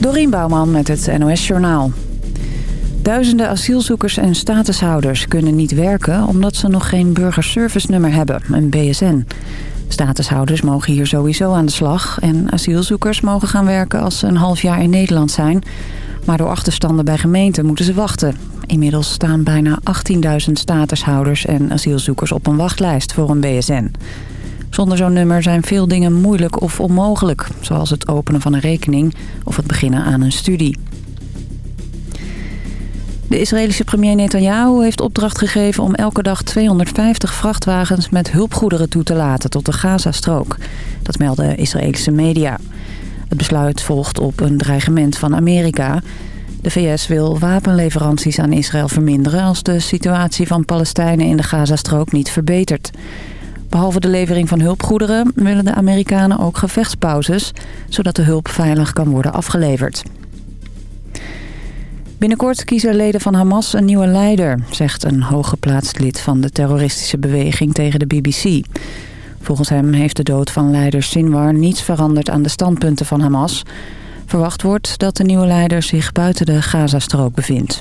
Dorien Bouwman met het NOS Journaal. Duizenden asielzoekers en statushouders kunnen niet werken... omdat ze nog geen burgerservice-nummer hebben, een BSN. Statushouders mogen hier sowieso aan de slag... en asielzoekers mogen gaan werken als ze een half jaar in Nederland zijn... maar door achterstanden bij gemeenten moeten ze wachten. Inmiddels staan bijna 18.000 statushouders en asielzoekers op een wachtlijst voor een BSN. Zonder zo'n nummer zijn veel dingen moeilijk of onmogelijk... zoals het openen van een rekening of het beginnen aan een studie. De Israëlische premier Netanyahu heeft opdracht gegeven om elke dag 250 vrachtwagens met hulpgoederen toe te laten tot de Gazastrook. Dat melden Israëlische media. Het besluit volgt op een dreigement van Amerika. De VS wil wapenleveranties aan Israël verminderen als de situatie van Palestijnen in de Gazastrook niet verbetert. Behalve de levering van hulpgoederen willen de Amerikanen ook gevechtspauzes, zodat de hulp veilig kan worden afgeleverd. Binnenkort kiezen leden van Hamas een nieuwe leider, zegt een hooggeplaatst lid van de terroristische beweging tegen de BBC. Volgens hem heeft de dood van leider Sinwar niets veranderd aan de standpunten van Hamas. Verwacht wordt dat de nieuwe leider zich buiten de Gazastrook bevindt.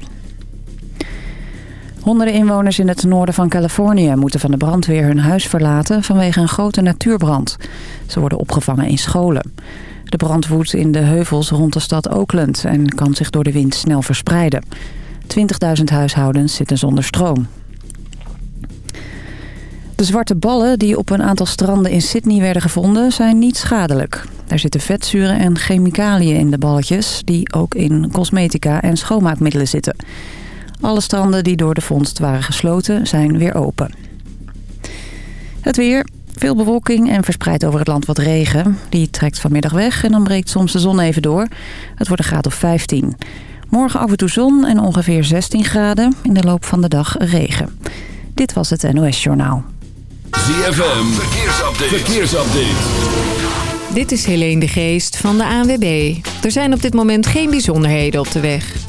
Honderden inwoners in het noorden van Californië moeten van de brandweer hun huis verlaten vanwege een grote natuurbrand. Ze worden opgevangen in scholen. De brand woedt in de heuvels rond de stad Oakland en kan zich door de wind snel verspreiden. 20.000 huishoudens zitten zonder stroom. De zwarte ballen die op een aantal stranden in Sydney werden gevonden zijn niet schadelijk. Er zitten vetzuren en chemicaliën in de balletjes die ook in cosmetica en schoonmaakmiddelen zitten. Alle stranden die door de vondst waren gesloten zijn weer open. Het weer, veel bewolking en verspreid over het land wat regen. Die trekt vanmiddag weg en dan breekt soms de zon even door. Het wordt een graad of 15. Morgen af en toe zon en ongeveer 16 graden. In de loop van de dag regen. Dit was het NOS Journaal. ZFM, verkeersupdate. verkeersupdate. Dit is Helene de Geest van de ANWB. Er zijn op dit moment geen bijzonderheden op de weg.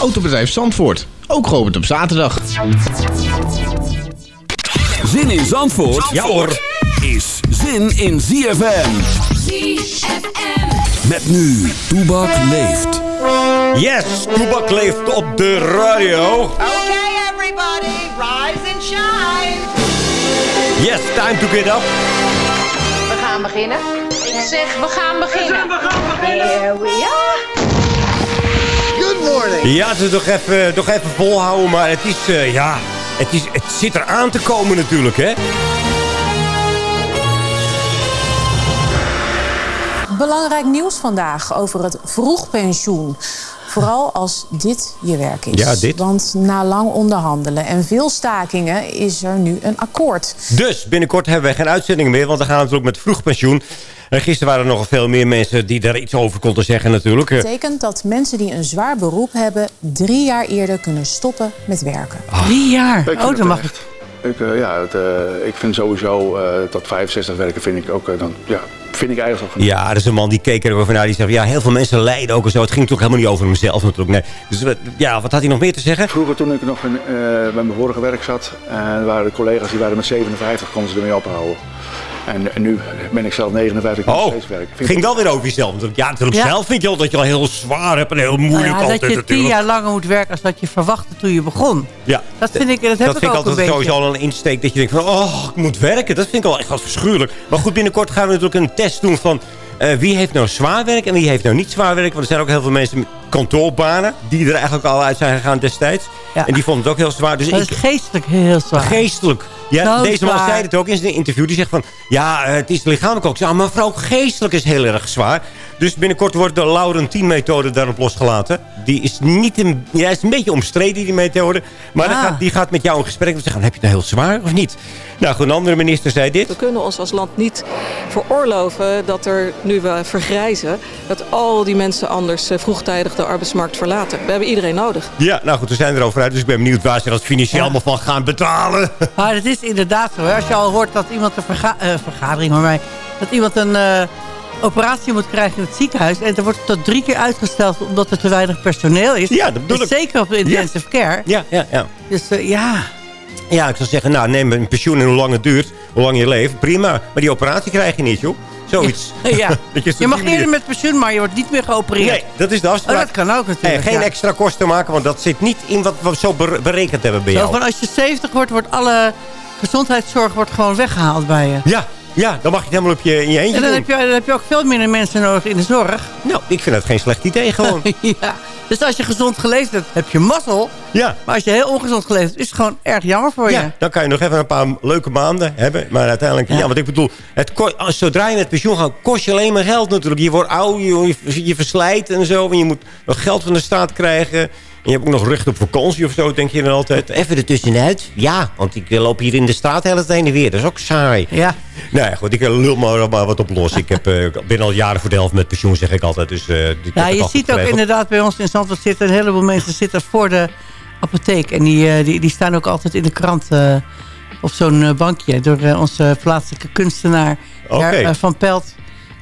Autobedrijf Zandvoort, ook geopend op zaterdag. Zin in Zandvoort, ja hoor, is zin in ZFM. ZFM. Met nu, Toebak leeft. Yes, Toebak leeft op de radio. Okay, everybody, rise and shine. Yes, time to get up. We gaan beginnen. Ik zeg, we gaan beginnen. We gaan beginnen. Here we are. Morning. Ja, het is nog even, nog even volhouden, maar het is, uh, ja, het, is, het zit er aan te komen natuurlijk, hè. Belangrijk nieuws vandaag over het vroegpensioen. Vooral als dit je werk is. Ja, dit. Want na lang onderhandelen en veel stakingen is er nu een akkoord. Dus binnenkort hebben we geen uitzendingen meer, want dan gaan we natuurlijk met vroegpensioen. En gisteren waren er nog veel meer mensen die daar iets over konden zeggen natuurlijk. Dat betekent dat mensen die een zwaar beroep hebben... drie jaar eerder kunnen stoppen met werken. Drie jaar? Ik vind Oh, het dan mag terecht. Ik, eh, ja, het, eh, ik vind sowieso eh, tot 65 werken vind ik ook, eh, dan, ja, vind ik eigenlijk genoeg. Ja, er is een man die keek erover naar. Die zegt, ja, heel veel mensen lijden ook en zo. Het ging toch helemaal niet over hemzelf natuurlijk. Nee. Dus wat- ja, wat had hij nog meer te zeggen? Vroeger toen ik nog in, eh, bij mijn vorige werk zat, en waren de collega's die waren met 57, konden ze ermee ophouden. En, en nu ben ik zelf 59, ik kan nog Oh, steeds Vind ging ik- wel weer over jezelf. Ja, natuurlijk Ja. zelf vind je al dat je al heel zwaar hebt en heel moeilijk Nou ja, altijd dat je tien natuurlijk. jaar langer moet werken als dat je verwachtte toen je begon. Ja. Dat vind ik, dat heb dat ik vind ik ook een altijd sowieso al een insteek dat je denkt van, oh, ik moet werken. Dat vind ik al echt wat verschuurlijk. Maar goed, binnenkort gaan we natuurlijk een test doen van eh, wie heeft nou zwaar werk en wie heeft nou niet zwaar werk. Want er zijn ook heel veel mensen kantoorbanen. Die er eigenlijk al uit zijn gegaan destijds. Ja. En die vonden het ook heel zwaar. Dus Dat ik, is geestelijk heel zwaar. Geestelijk. Ja, Zo deze man zwaar. zei het ook in zijn interview. Die zegt van, ja, eh, het is lichamelijk ook zwaar. Maar vooral geestelijk is heel erg zwaar. Dus binnenkort wordt de Laurentien-methode daarop losgelaten. Die is niet een, ja, is een beetje omstreden, die methode. Maar Ah. gaat, die gaat met jou in gesprek. En zeggen, heb je het nou heel zwaar of niet? Nou, goed, een andere minister zei dit. We kunnen ons als land niet veroorloven dat er, nu we vergrijzen, dat al die mensen anders eh, vroegtijdig de arbeidsmarkt verlaten. We hebben iedereen nodig. Ja, nou goed, we zijn erover uit. Dus ik ben benieuwd waar ze dat financieel allemaal van gaan betalen. Maar het is inderdaad zo. Hè? Als je al hoort dat iemand een verga eh, vergadering maar mij, dat iemand een eh, operatie moet krijgen in het ziekenhuis. En er wordt tot drie keer uitgesteld omdat er te weinig personeel is. Ja, dat bedoel Dus ik. Zeker op de intensive care. Ja, ja, ja. Dus eh, ja. Ja, ik zou zeggen, nou, neem een pensioen en hoe lang het duurt. Hoe lang je leeft, prima. Maar die operatie krijg je niet, joh. Zoiets. ja. Dat je, Je mag eerder met pensioen, maar je wordt niet meer geopereerd. Nee, dat is de afspraak. Oh, dat kan ook natuurlijk. En geen ja. extra kosten maken, want dat zit niet in wat we zo bere- berekend hebben bij Zo jou. van als je 70 wordt, wordt alle gezondheidszorg wordt gewoon weggehaald bij je. Ja, ja, dan mag je het helemaal op je, in je eentje En dan doen. heb, je, dan heb je ook veel minder mensen nodig in de zorg. Nou, ik vind dat geen slecht idee gewoon. ja. Dus als je gezond geleefd hebt, heb je mazzel. Ja. Maar als je heel ongezond geleefd hebt, is het gewoon erg jammer voor je. Ja, dan kan je nog even een paar leuke maanden hebben. Maar uiteindelijk, ja, want ik bedoel, het als- zodra je met pensioen gaat, kost je alleen maar geld natuurlijk. Je wordt oud, je, je, je verslijt en zo. En je moet nog geld van de staat krijgen. En je hebt ook nog recht op vakantie of zo, denk je dan altijd. Even ertussenuit. Ja, want ik loop hier in de straat de hele tijd heen en weer. Dat is ook saai. Ja. Nou ja, goed, ik lul maar, maar wat op los. Ik heb, eh, ik ben al jaren voor de helft met pensioen, zeg ik altijd. Dus, eh, Ja, het je ziet ook inderdaad bij ons in Zandvoort zitten een heleboel mensen zitten voor de apotheek. En die, eh, die, die staan ook altijd in de krant eh, op zo'n eh, bankje door eh, onze plaatselijke kunstenaar eh, Van Pelt.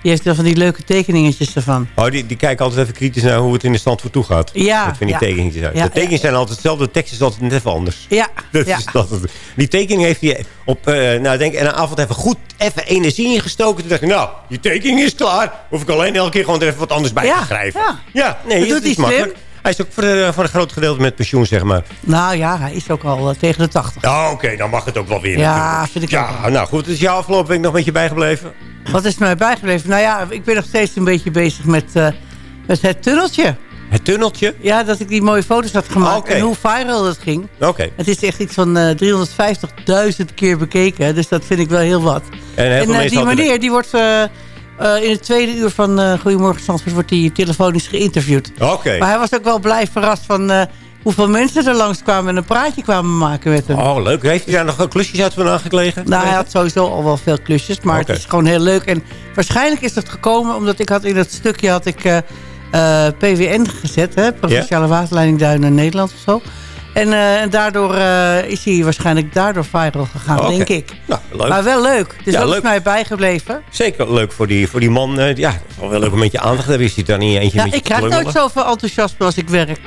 Die heeft wel van die leuke tekeningetjes ervan. Oh, die, die kijken altijd even kritisch naar hoe het in de stand voor toe gaat. Ja, Dat vind ik ja. tekeningen uit. Ja, de tekeningen zijn altijd hetzelfde, de tekst is altijd net even anders. Ja, Dat is dat die tekening heeft hij op eh, nou, denk, ik, een avond even goed even energie ingestoken. Toen dacht ik, nou, die tekening is klaar. Hoef ik alleen elke keer gewoon er even wat anders bij Ja, te schrijven. ja. Ja, nee, Dat het doet is makkelijk. Hij is ook voor, de, voor een groot gedeelte met pensioen, zeg maar. Nou ja, hij is ook al eh, tegen de 80. Ja, oké, dan mag het ook wel weer. Ja, natuurlijk. vind ik Ja, ook. nou goed, is jouw afgelopen week nog een beetje bijgebleven? Wat is mij bijgebleven? Nou ja, ik ben nog steeds een beetje bezig met, eh, met het tunneltje. Het tunneltje? Ja, dat ik die mooie foto's had gemaakt. Oké. En hoe viral dat ging. Oké. Het is echt iets van eh 350.000 keer bekeken. Dus dat vind ik wel heel wat. En heel En eh, die meneer, die wordt eh, in het tweede uur van eh Goedemorgen Zandvoort... wordt hij telefonisch geïnterviewd. Oké. Maar hij was ook wel blij verrast van... eh, hoeveel mensen er langskwamen en een praatje kwamen maken met hem. Oh, leuk. Heeft hij daar nog klusjes uit vandaan gekregen? Nou, hij had sowieso al wel veel klusjes, maar het is gewoon heel leuk. En waarschijnlijk is het gekomen omdat ik had in dat stukje had ik PWN gezet, hè, Provinciale Waterleiding Duinen Nederland of zo. En eh, en daardoor eh, is hij waarschijnlijk daardoor viral gegaan, Oké. denk ik. Nou, leuk. Maar wel leuk. Dus Ja, dat leuk. is mij bijgebleven. Zeker leuk voor die, voor die man. eh, ja, wel leuk om met je aandacht te hebben. Is hij daar niet eentje Ja, met je ik krijg nooit zoveel enthousiasme als ik werk.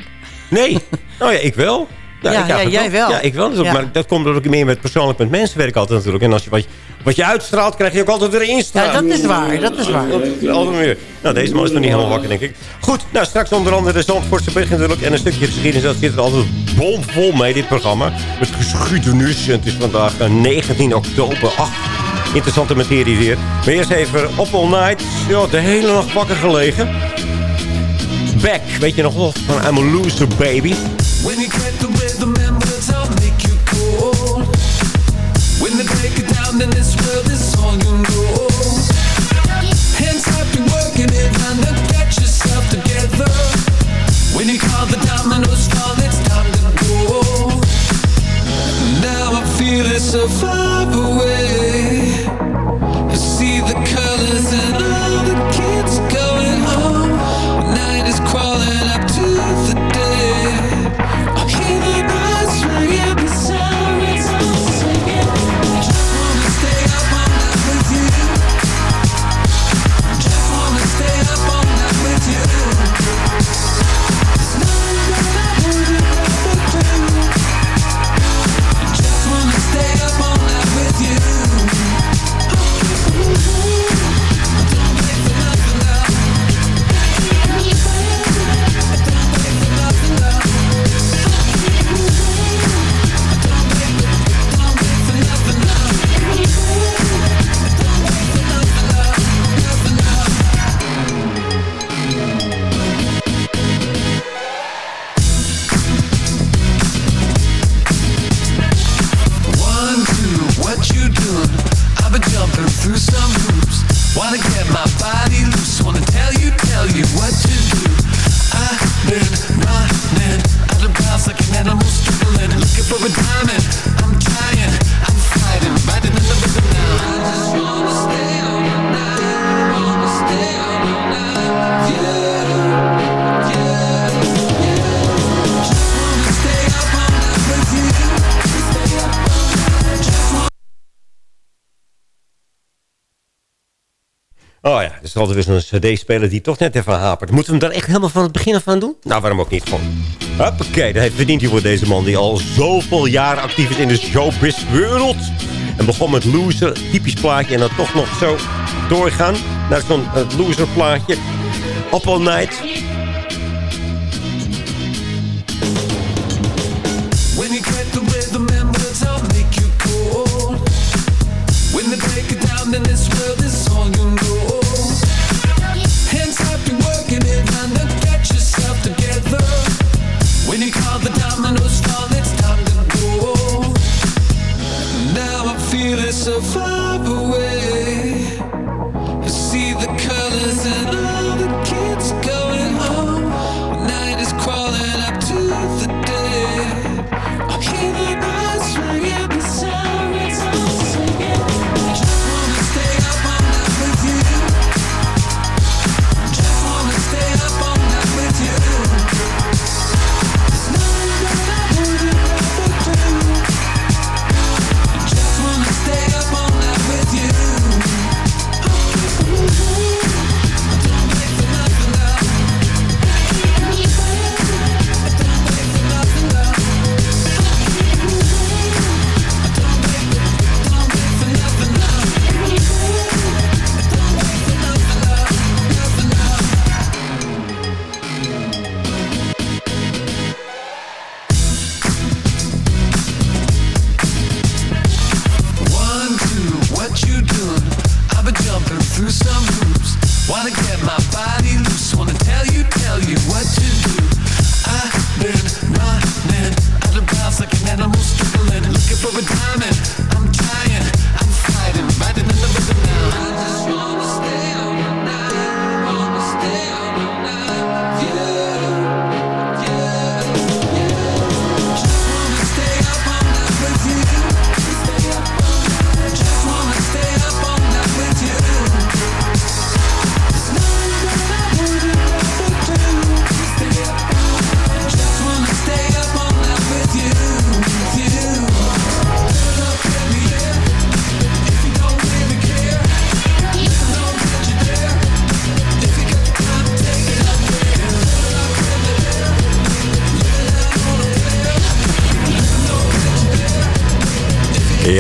Nee. Oh ja, ik wel. Ja, ik ja, eigenlijk jij wel. Ja, ik wel. Dus ook, Ja. Maar dat komt ik meer met persoonlijk met mensen werk altijd natuurlijk. En als je wat, je- wat je uitstraalt, krijg je ook altijd weer instraling. Ja, dat is waar. Dat is waar. Altijd meer. Nou, deze man is nog niet helemaal wakker, denk ik. Goed, nou straks onder andere de Zandvoortse bericht natuurlijk. En een stukje geschiedenis. Dat zit er altijd bomvol mee, dit programma. Met geschiedenis. En het is vandaag eh, 19 oktober. Ach, interessante materie weer. Maar eerst even Up All Night. Ja, de hele nacht wakker gelegen. Back, weet je nog wel? Van I'm a Loser Baby. When you cd-speler die toch net even hapert. Moeten we hem dan echt helemaal van het begin af aan doen? Nou, waarom ook niet? Gewoon, hoppakee, dat verdient hij voor deze man... die al zoveel jaren actief is in de showbiz-wereld. En begon met Loser, typisch plaatje... en dan toch nog zo doorgaan naar zo'n eh, Loser-plaatje. Up All Night.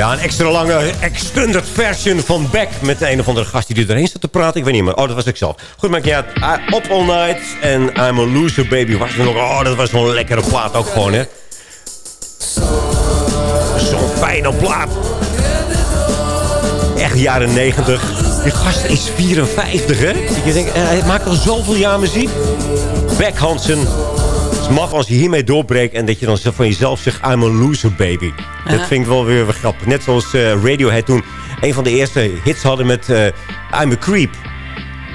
Ja, een extra lange extended version van Beck... met een of andere gast die er doorheen zat te praten. Ik weet niet meer. Oh, dat was ik zelf. Goed, maakt niet uit. Ah, Up All Night en I'm a Loser Baby. Was er nog... Oh, dat was zo'n lekkere plaat ook gewoon, hè. Zo'n fijne plaat. Echt jaren 90. Die gast is 54, hè? Je denkt, eh, hij maakt al zoveel jaar muziek. Beck Hansen. Maf als je hiermee doorbreekt... en dat je dan van jezelf zegt... I'm a loser, baby. Dat vind ik wel weer, grappig. Net zoals eh, Radiohead toen een van de eerste hits hadden met eh, I'm a creep.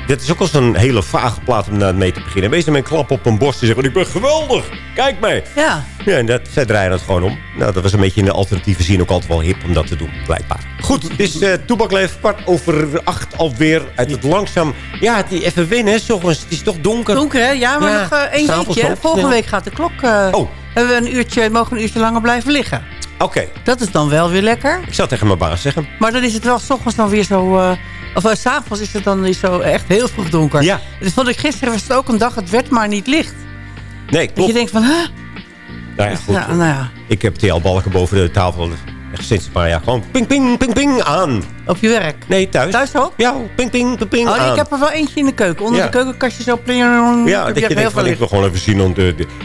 Dit is ook al zo'n hele vage plaat om naar mee te beginnen. Wees met een klap op een borst en zeggen... ik ben geweldig, kijk mij. Ja. Ja, en dat, zij draaien het gewoon om. Nou, dat was een beetje in de alternatieve zin ook altijd wel hip om dat te doen, blijkbaar. Goed, het is uh, Toebakleef, kwart over acht alweer. Uit het langzaam... Ja, het even winnen. Het is toch donker. Donker, hè? Ja, maar Ja, nog eh, één Volgende week gaat de klok... eh, Oh. Hebben we een uurtje, mogen we een uurtje langer blijven liggen. Oké, Dat is dan wel weer lekker. ik zal tegen mijn baas zeggen. Maar dan is het wel s ochtends dan weer zo... eh, of uh, s'avonds is het dan zo echt heel vroeg donker. Ja. Dus vond ik gisteren was het ook een dag, het werd maar niet licht. Nee, Dat klopt. je denkt van, hè? Nou ja, goed. Ja, nou ja. Ik heb TL-balken boven de tafel. Echt sinds een paar jaar gewoon ping, ping, ping, ping aan. Op je werk? Nee, thuis. Thuis ook? Ja, ping, ping, ping, ping Oh, aan. ik heb er wel eentje in de keuken. Onder Ja. de keukenkastje zo... Pling, Ja, dat je denkt van, ik wil gewoon even zien. Want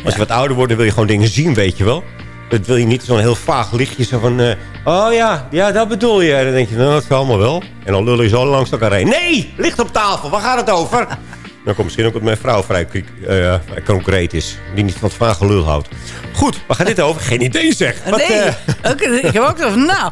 als je wat ouder wordt, dan wil je gewoon dingen zien, weet je wel. Dat wil je niet zo'n heel vaag lichtje. Zo van, eh, oh ja, ja, dat bedoel je. En dan denk je, nou, dat is allemaal wel. En dan lul je zo langs elkaar heen. Nee, licht op tafel, waar gaat het over? dan komt misschien ook dat mijn vrouw vrij, eh, concreet is. Die niet van het vage lul houdt. Goed, waar gaat dit over? Geen idee zeg. Wat, nee, eh, ook, ik heb ook van, nou...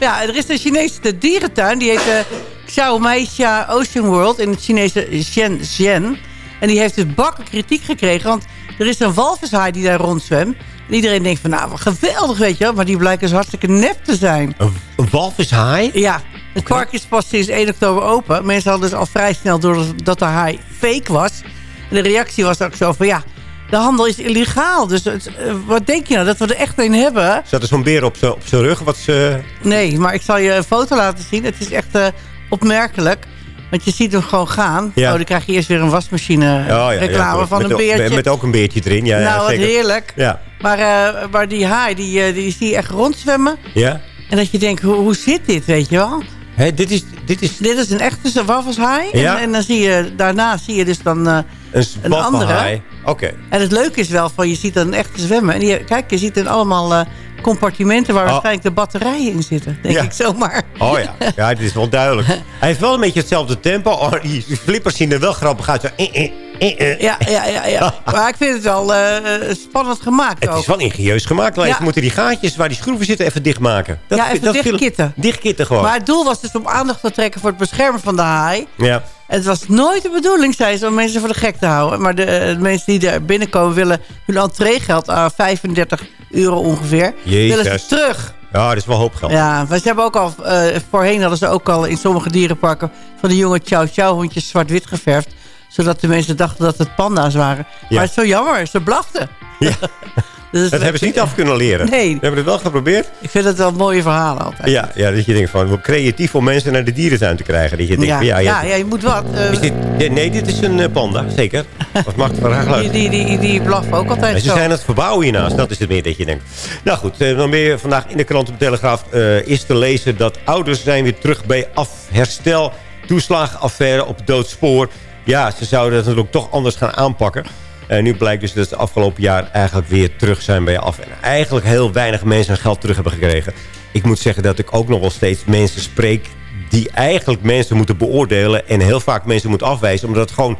Ja, er is een Chinese dierentuin. Die heet uh, Xiaomeisha Ocean World in het Chinese Shenzhen. En die heeft dus bakken kritiek gekregen. Want er is een walvishaai die daar rondzwemt. En iedereen denkt van, nou, wat geweldig, weet je wel. Maar die blijken dus hartstikke nep te zijn. een, een walvishaai? Ja, het park is pas sinds 1 oktober open. Mensen hadden dus al vrij snel door dat de haai fake was. En de reactie was ook zo van, ja, de handel is illegaal. Dus het, uh, wat denk je nou, dat we er echt een hebben? Zat er zo'n beer op zijn op zijn rug? Wat ze... Nee, maar ik zal je een foto laten zien. Het is echt uh, opmerkelijk. Want je ziet hem gewoon gaan. Ja. Oh, dan krijg je eerst weer een wasmachine Oh, reclame van met, een beertje. Met ook een beertje erin. Ja, nou, wat zeker. heerlijk. Ja. Maar, eh, maar die haai, die, eh, die zie je echt rondzwemmen. Ja? En dat je denkt, hoe, hoe zit dit, weet je wel? Dit is... Dit is Dit is een echte wafelshaai. Ja. En, en dan zie je, daarna zie je dus dan eh, een een andere. Oké. En het leuke is wel, van, je ziet dan een echte zwemmen. En die, kijk, je ziet dan allemaal compartimenten waar Oh. waarschijnlijk de batterijen in zitten. Denk Ja. ik zomaar. Oh ja, ja, dit is wel duidelijk. Hij heeft wel een beetje hetzelfde tempo. Oh, die flippers zien er wel grappig uit. Zo, eh, eh. Ja, ja, ja, ja. maar ik vind het wel eh, eh, spannend gemaakt Het ook. is wel ingenieus gemaakt. Alleen Ja. moeten die gaatjes waar die schroeven zitten even dichtmaken. Dat, ja, even dat dichtkitten. Dichtkitten gewoon. Maar het doel was dus om aandacht te trekken voor het beschermen van de haai. Ja. En het was nooit de bedoeling, zei ze, om mensen voor de gek te houden. Maar de, eh, de mensen die er binnenkomen willen hun entreegeld aan 35 euro ongeveer. Jezus. Willen ze terug. Ja, dat is wel hoop geld. Ja, maar ze hebben ook al, eh, voorheen hadden ze ook al in sommige dierenparken van de jonge chow chow hondjes zwart-wit geverfd. Zodat de mensen dachten dat het panda's waren. Maar het is zo jammer, ze blaften. Ja. Dus dat hebben ze niet af kunnen leren. Nee. We hebben het wel geprobeerd. Ik vind het wel mooie verhalen altijd. Ja, ja, dat je denkt van, hoe creatief om mensen naar de dierentuin te krijgen. Dat je denkt, Ja, ja, ja, ja, ja, je moet wat. eh, Is dit, ja, nee, dit is een eh, panda, zeker. Wat maakt het wel die, leuk. die, die, die blaffen ook altijd En ze zo. zijn aan het verbouwen hiernaast. Dat is het meer dat je denkt. Nou goed, eh, dan weer vandaag in de krant op de Telegraaf eh, is te lezen... dat ouders zijn weer terug bij afherstel. Toeslagenaffaire op doodspoor. Ja, ze zouden dat natuurlijk toch anders gaan aanpakken. En nu blijkt dus dat ze afgelopen jaar eigenlijk weer terug zijn bij af. En eigenlijk heel weinig mensen hun geld terug hebben gekregen. Ik moet zeggen dat ik ook nog wel steeds mensen spreek... die eigenlijk mensen moeten beoordelen... en heel vaak mensen moeten afwijzen... omdat het gewoon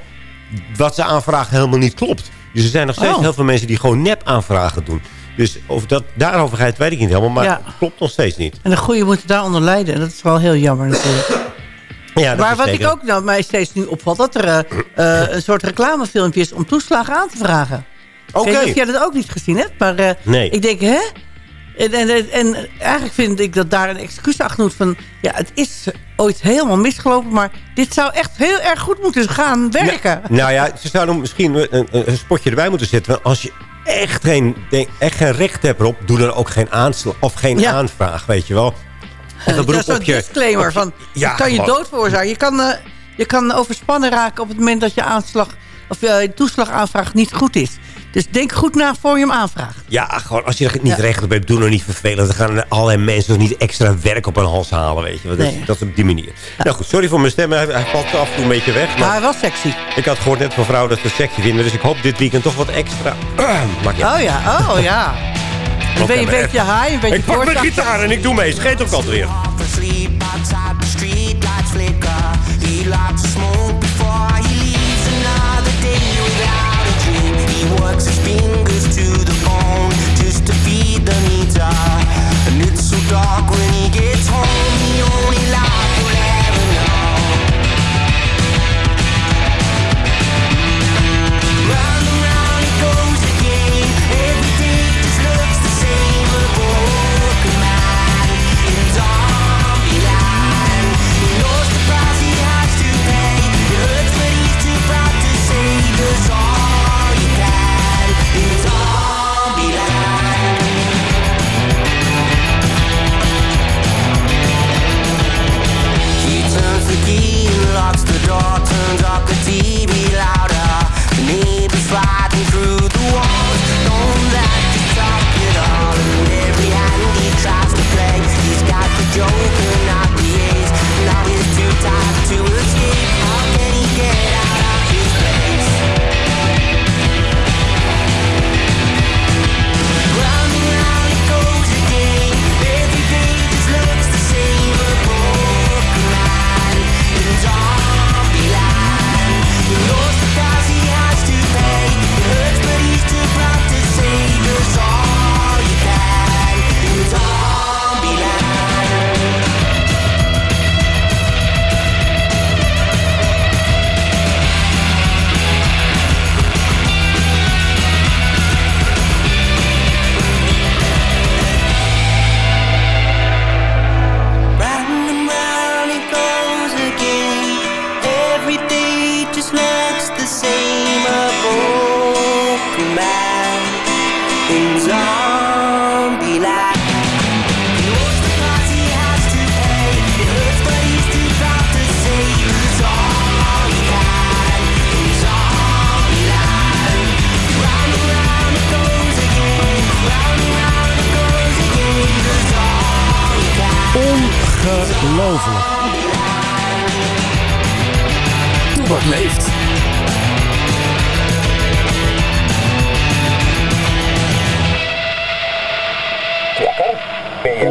wat ze aanvragen helemaal niet klopt. Dus er zijn nog steeds Oh. heel veel mensen die gewoon nep aanvragen doen. Dus of dat daarover gaat, weet ik niet helemaal. Maar Ja. het klopt nog steeds niet. En de goeie moeten daaronder lijden. En dat is wel heel jammer natuurlijk. Ja, maar wat zeker. ik ook nou, mij steeds nu opvalt... dat er eh, eh, een soort reclamefilmpje is om toeslagen aan te vragen. Oké. Ik weet niet of jij dat ook niet gezien hebt. Maar eh, Nee. ik denk, hè? En, en, en eigenlijk vind ik dat daar een excuus achter moet van... ja, het is ooit helemaal misgelopen... maar dit zou echt heel erg goed moeten gaan werken. Nou ja, ze zouden misschien een, een, spotje erbij moeten zetten. Want als je echt geen, echt geen recht hebt erop... doe dan ook geen aanslag of geen Ja. aanvraag, weet je wel. Een dat beroep is je... disclaimer van... Ja, je kan je gewoon. dood veroorzaken. Je kan, eh, je kan overspannen raken op het moment dat je aanslag... of eh, toeslagaanvraag niet goed is. Dus denk goed na voor je hem aanvraagt. Ja, gewoon als je er niet Ja. op hebt, doe nou niet vervelend. Dan gaan allerlei mensen nog niet extra werk op hun hals halen, weet je. wel. Dat, Nee. dat is op die manier. Nou goed, sorry voor mijn stem. Hij, hij valt af en toe een beetje weg. Maar hij was sexy. ik had gehoord net van vrouwen dat ze sexy vinden. Dus ik hoop dit weekend toch wat extra. ja. Oh ja, oh ja. Een beetje, maar beetje high, een beetje Ik pak mijn gitaar en ik doe mee. Scheet ook altijd weer. Sleep outside the street lights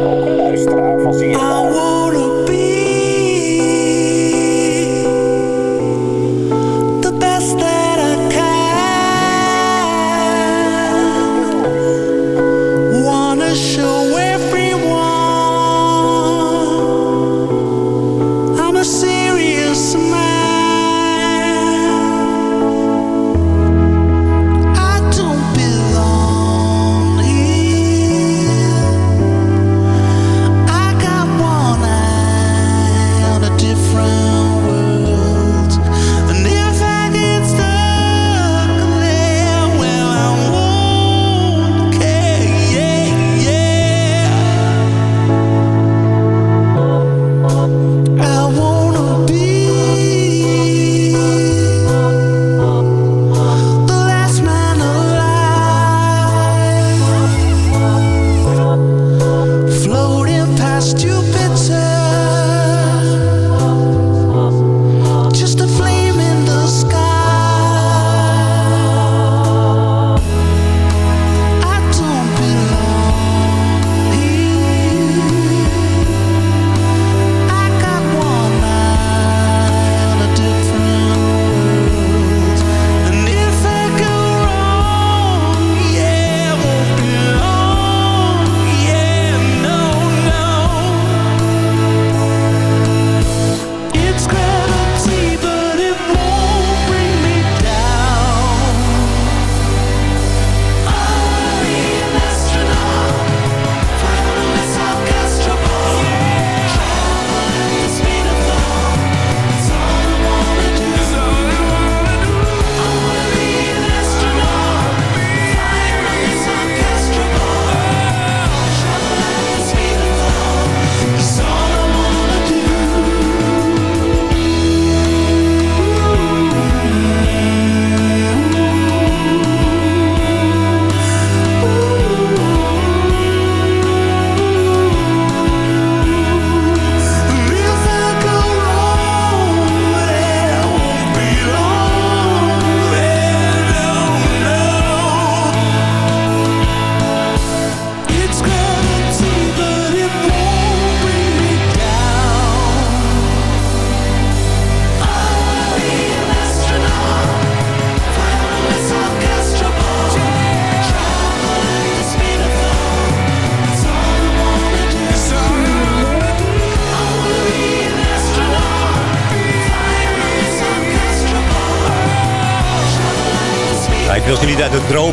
Ook een luisteraar van ZFM?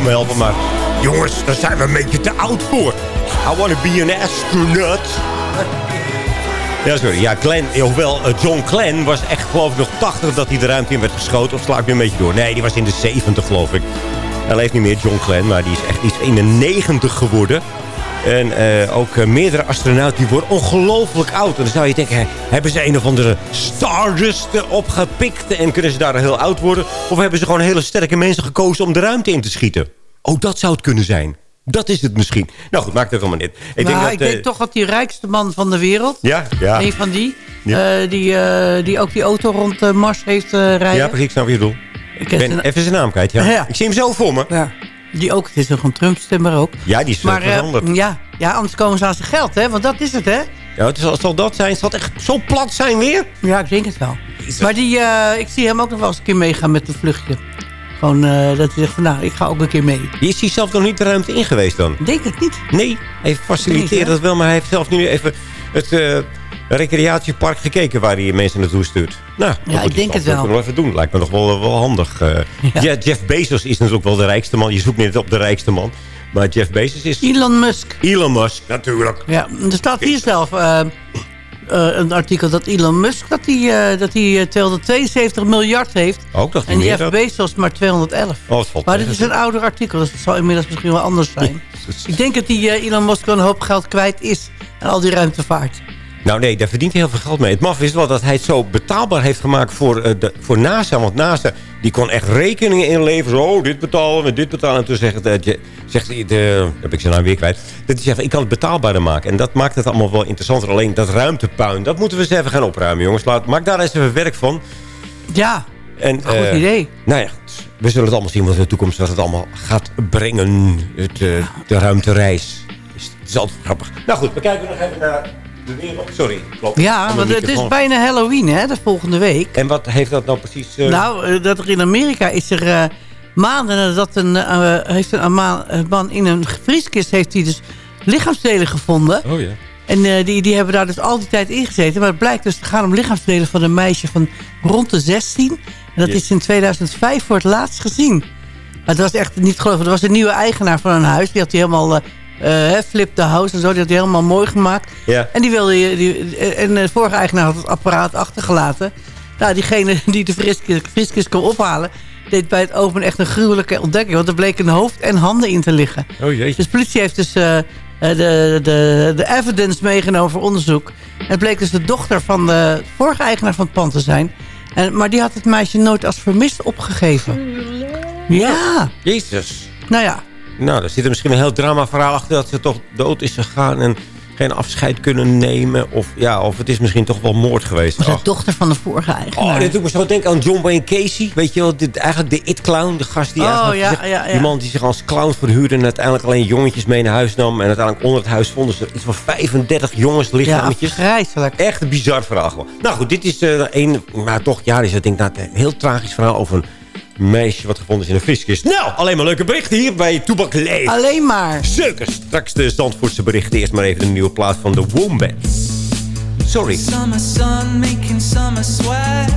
Helpen, maar... Jongens, daar zijn we een beetje te oud voor. I wanna be an astronaut. Ja, sorry. Ja, Glenn, hoewel eh, John Glenn was echt geloof ik nog 80 dat hij de ruimte in werd geschoten. Of sla ik nu een beetje door? Nee, die was in de 70 geloof ik. Hij leeft niet meer, John Glenn, maar die is echt iets in de 90 geworden. En eh, ook eh, meerdere astronauten die worden ongelooflijk oud. En dan zou je denken, hè, hebben ze een of andere Stardust opgepikt... en kunnen ze daar heel oud worden? Of hebben ze gewoon hele sterke mensen gekozen om de ruimte in te schieten? Oh, dat zou het kunnen zijn. Dat is het misschien. Nou goed, maakt het allemaal niet. Ik, denk, dat, ik denk eh, toch dat die rijkste man van de wereld... Ja, ja. Een van die, Ja. die, die ook die auto rond Mars heeft rijden. Ja, precies. Ik snap je bedoelt. Ik ben zijn- even zijn naam kwijt, ja. Ja. Ik zie hem zo voor me. Ja. Die ook, het is nog een Trump-stemmer ook. Ja, die is Maar maar, eh, veranderd. ja, ja, anders komen ze aan zijn geld, hè? Want dat is het, hè? Ja, het zal, zal dat zijn? Zal het echt zo plat zijn weer? Ja, ik denk het wel. Maar die, eh, ik zie hem ook nog wel eens een keer meegaan met een vluchtje. Gewoon eh, dat hij zegt van, nou, ik ga ook een keer mee. Die is hij zelf nog niet de ruimte in geweest dan? Denk het niet. Nee, hij faciliteert dat wel, maar hij heeft zelf nu even het recreatiepark gekeken waar hij mensen naartoe stuurt. Nou, Ja, dat ik denk het wel. nog wel even doen. Lijkt me nog wel, wel handig. eh. Ja, Jeff Bezos is natuurlijk wel de rijkste man. Je zoekt niet op de rijkste man. Maar Jeff Bezos is... Elon Musk. Elon Musk, natuurlijk. Ja, er staat hier zelf eh, eh, een artikel dat Elon Musk dat hij, dat hij eh, 272 miljard heeft. Ook dacht En Jeff dat- Bezos maar 211. Oh, het valt maar dit is een ouder artikel, dus het zal inmiddels misschien wel anders zijn. Ik denk dat die Elon Musk wel een hoop geld kwijt is aan al die ruimtevaart. Nou nee, daar verdient hij heel veel geld mee. Het maf is wel dat hij het zo betaalbaar heeft gemaakt voor, eh, de, voor NASA. Want NASA die kon echt rekeningen inleveren. Oh, dit betalen we, dit betalen. En toen zegt, eh, je- zegt de, heb ik zijn naam weer kwijt. Dat hij zegt, ik kan het betaalbaarder maken. En dat maakt het allemaal wel interessanter. Alleen dat ruimtepuin, dat moeten we eens even gaan opruimen, jongens. Laat, maak daar eens even werk van. Ja, En, Goed eh, idee. Nou ja, we zullen het allemaal zien wat de toekomst wat het allemaal gaat brengen. Het, de ruimtereis. Het is altijd grappig. Nou goed, we kijken nog even naar de wereld. Sorry, klopt. Ja, want het is bijna Halloween, hè, de volgende week. En wat heeft dat nou precies... eh, Nou, eh, dat er in Amerika is er eh, maanden nadat een, eh, heeft een ma- een man in een vrieskist heeft hij dus lichaamsdelen gevonden. Oh ja. En eh, die, die hebben daar dus al die tijd in gezeten. Maar het blijkt dus te gaan om lichaamsdelen van een meisje van rond de 16. En dat is in 2005 voor het laatst gezien. Maar het was echt niet geloof. Er was een nieuwe eigenaar van een huis. Die had hij helemaal eh flip the house en zo. Die had hij helemaal mooi gemaakt. Ja. En die wilde je, die, en de vorige eigenaar had het apparaat achtergelaten. Nou, diegene die de friskis, friskis kon ophalen... deed bij het openen echt een gruwelijke ontdekking. Want er bleken hoofd en handen in te liggen. Oh jeetje. Dus de politie heeft dus eh, eh, de, de, de evidence meegenomen voor onderzoek. En het bleek dus de dochter van de vorige eigenaar van het pand te zijn. En, maar die had het meisje nooit als vermist opgegeven. Ja, Jezus. nou ja. Nou, er zit er misschien een heel drama verhaal achter... dat ze toch dood is gegaan en geen afscheid kunnen nemen. Of, ja, of het is misschien toch wel moord geweest. Was de dochter van de vorige eigenaar. Oh, dit doet me zo denken aan John Wayne Casey. Weet je wel, dit, eigenlijk de it-clown. De gast die Oh, ja, zich- ja, ja. Die man die zich als clown verhuurde... en uiteindelijk alleen jongetjes mee naar huis nam. En uiteindelijk onder het huis vonden ze iets van 35 ja, jongenslichaametjes. afgrijzelijk. Echt een bizar verhaal gewoon. Nou goed, dit is eh een... Maar toch, ja, is het denk ik nou, een heel tragisch verhaal over een meisje... wat gevonden is in een vrieskist. Nou, alleen maar leuke berichten hier bij Toebak Leef. Alleen maar. Zeker, straks de Zandvoortse berichten. Eerst maar even een nieuwe plaat van de Wombats. Sorry. Summer sun making summer sweat.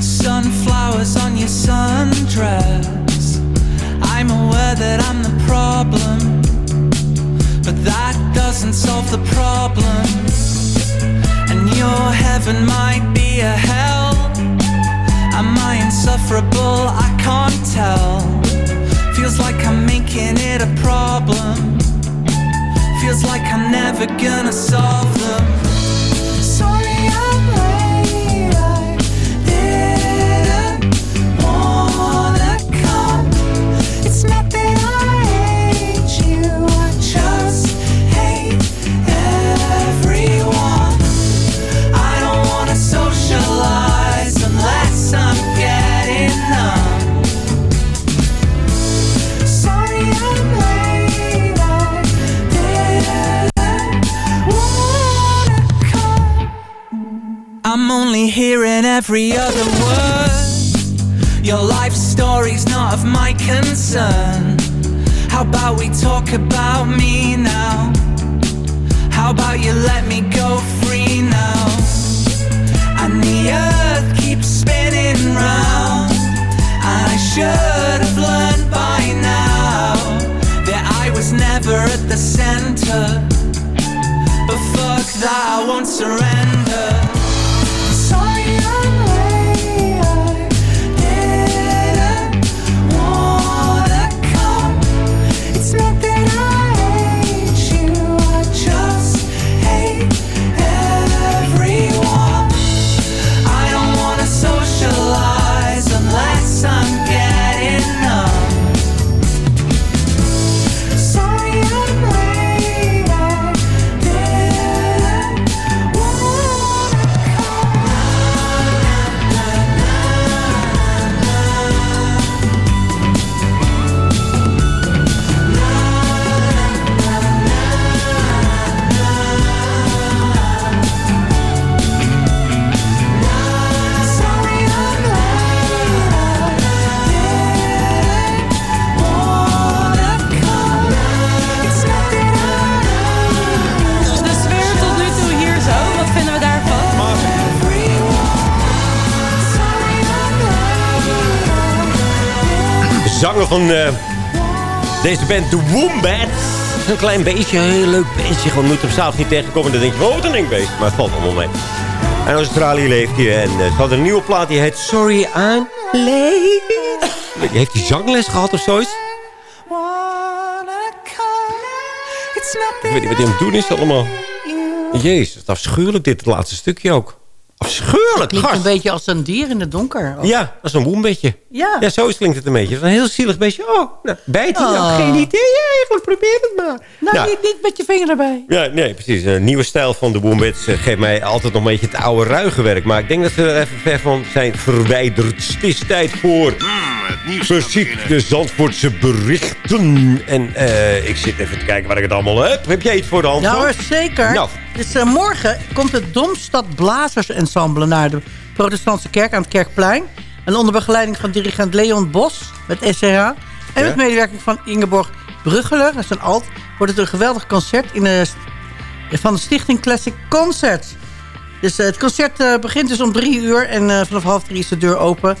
Sunflowers on your sundress. I'm aware that I'm the problem. But that doesn't solve the problem. And your heaven might be a hell. I insufferable? I can't tell. Feels like I'm making it a problem. Feels like I'm never gonna solve them. I'm only hearing every other word. Your life story's not of my concern. How about we talk about me now? How about you let me go free now? And the earth keeps spinning round. And I should have learned by now that I was never at the center. But fuck that, I won't surrender. Zanger van eh, deze band, The Wombats. Een klein beestje, een heel leuk beestje. Gewoon moet hem s'avonds niet tegenkomen. Dan denk je, wat een eng beest. Maar het valt allemaal mee. En Australië leeft hij. En uh, ze had een nieuwe plaat, die heet Sorry I'm Late. Heeft hij zangles gehad of zoiets? Ik weet niet wat hij aan het doen is allemaal. Jezus, afschuwelijk dit, het laatste stukje ook. Afschuwelijk, Klinkt gast. een beetje als een dier in het donker. Ja, is een woembedje. Ja. Ja, zo is- klinkt het een beetje. Een heel zielig beestje. Oh, nou, bijt hij? Nou, Oh. geen idee eigenlijk. Probeer het maar. Nou, Ja. niet, niet met je vinger erbij. Ja, nee, precies. Een nieuwe stijl van de Wombats eh, geeft mij altijd nog een beetje het oude ruige werk. Maar ik denk dat ze er even ver van zijn verwijderd. Het is tijd voor Fysiek de Zandvoortse berichten. En eh, ik zit even te kijken waar ik het allemaal heb. Heb jij iets voor de hand? Ja hoor, zeker. Nou. Dus eh, morgen komt het Domstad Blazers Ensemble naar de protestantse kerk aan het Kerkplein. En onder begeleiding van dirigent Leon Bos met SCH. En met medewerking van Ingeborg Bruggeler, dat is een alt, wordt het een geweldig concert in de, st- van de Stichting Classic Concerts. Dus eh, het concert eh, begint dus om drie uur en eh, vanaf half drie is de deur open.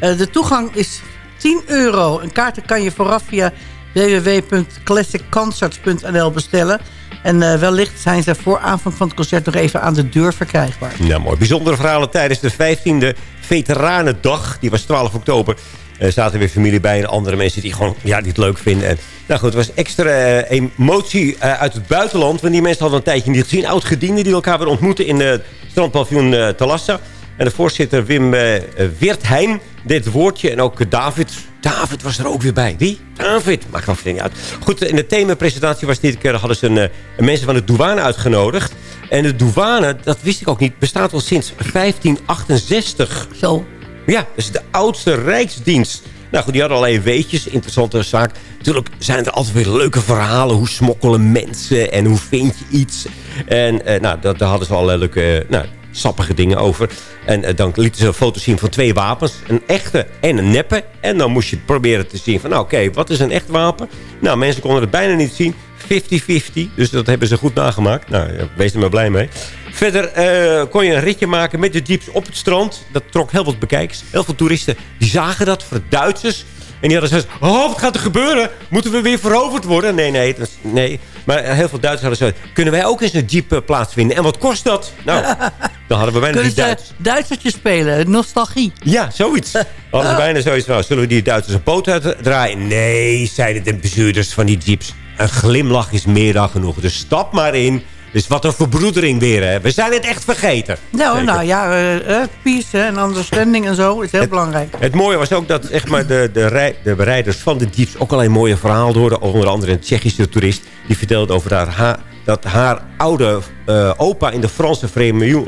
Eh, de toegang is 10 euro. Een kaarten kan je vooraf via www.classicconcerts.nl bestellen. En eh, wellicht zijn ze voor aanvang van het concert nog even aan de deur verkrijgbaar. Ja, mooi. Bijzondere verhalen tijdens de 15e Veteranendag. Die was 12 oktober. Er zaten weer familie bij en andere mensen die, gewoon, ja, die het leuk vinden. En, nou goed, het was extra eh, emotie eh, uit het buitenland. Want die mensen hadden een tijdje niet gezien. Oud-gedienden die elkaar weer ontmoeten in het strandpaviljoen eh Talassa. En de voorzitter Wim eh Wirtheim deed het woordje. En ook David. David was er ook weer bij. Wie? David. Maakt wel niet uit. Goed, in de themapresentatie was dit keer... hadden ze een, eh, mensen van de douane uitgenodigd. En de douane, dat wist ik ook niet... bestaat al sinds 1568. Zo. Ja, dat is de oudste rijksdienst. Nou goed, die hadden allerlei weetjes. Interessante zaak. Natuurlijk zijn er altijd weer leuke verhalen. Hoe smokkelen mensen en hoe vind je iets. En eh, nou, dat, daar hadden ze allerlei leuke, eh, nou, sappige dingen over. En eh, dan lieten ze een zien van twee wapens. Een echte en een neppe. En dan moest je proberen te zien van, nou oké, wat is een echt wapen? Nou, mensen konden het bijna niet zien. 50-50, dus dat hebben ze goed nagemaakt. Nou, wees er maar blij mee. Verder eh, kon je een ritje maken met de jeeps op het strand. Dat trok heel wat bekijks. Heel veel toeristen die zagen dat voor Duitsers. En die hadden zoiets oh, wat gaat er gebeuren? Moeten we weer veroverd worden? Nee, nee, nee. Maar heel veel Duitsers hadden zo. Kunnen wij ook eens een jeep eh, plaatsvinden? En wat kost dat? Nou, dan hadden we bijna Kunnen die Duitsers. Duitsertje spelen? Nostalgie. Ja, zoiets. Hadden ze bijna zoiets van, zullen we die Duitsers een poot uitdraaien? Nee, zeiden de bestuurders van die jeeps. Een glimlach is meer dan genoeg. Dus stap maar in. Dus wat een verbroedering weer, hè. We zijn het echt vergeten. Nou, Zeker. nou ja, eh, peace en understanding en zo is heel belangrijk. Het mooie was ook dat echt maar de, de, rij, de bereiders van de jeeps ook allerlei mooie verhalen hoorden. Onder andere een Tsjechische toerist. Die vertelde over haar, ha- dat haar oude eh, opa in de Franse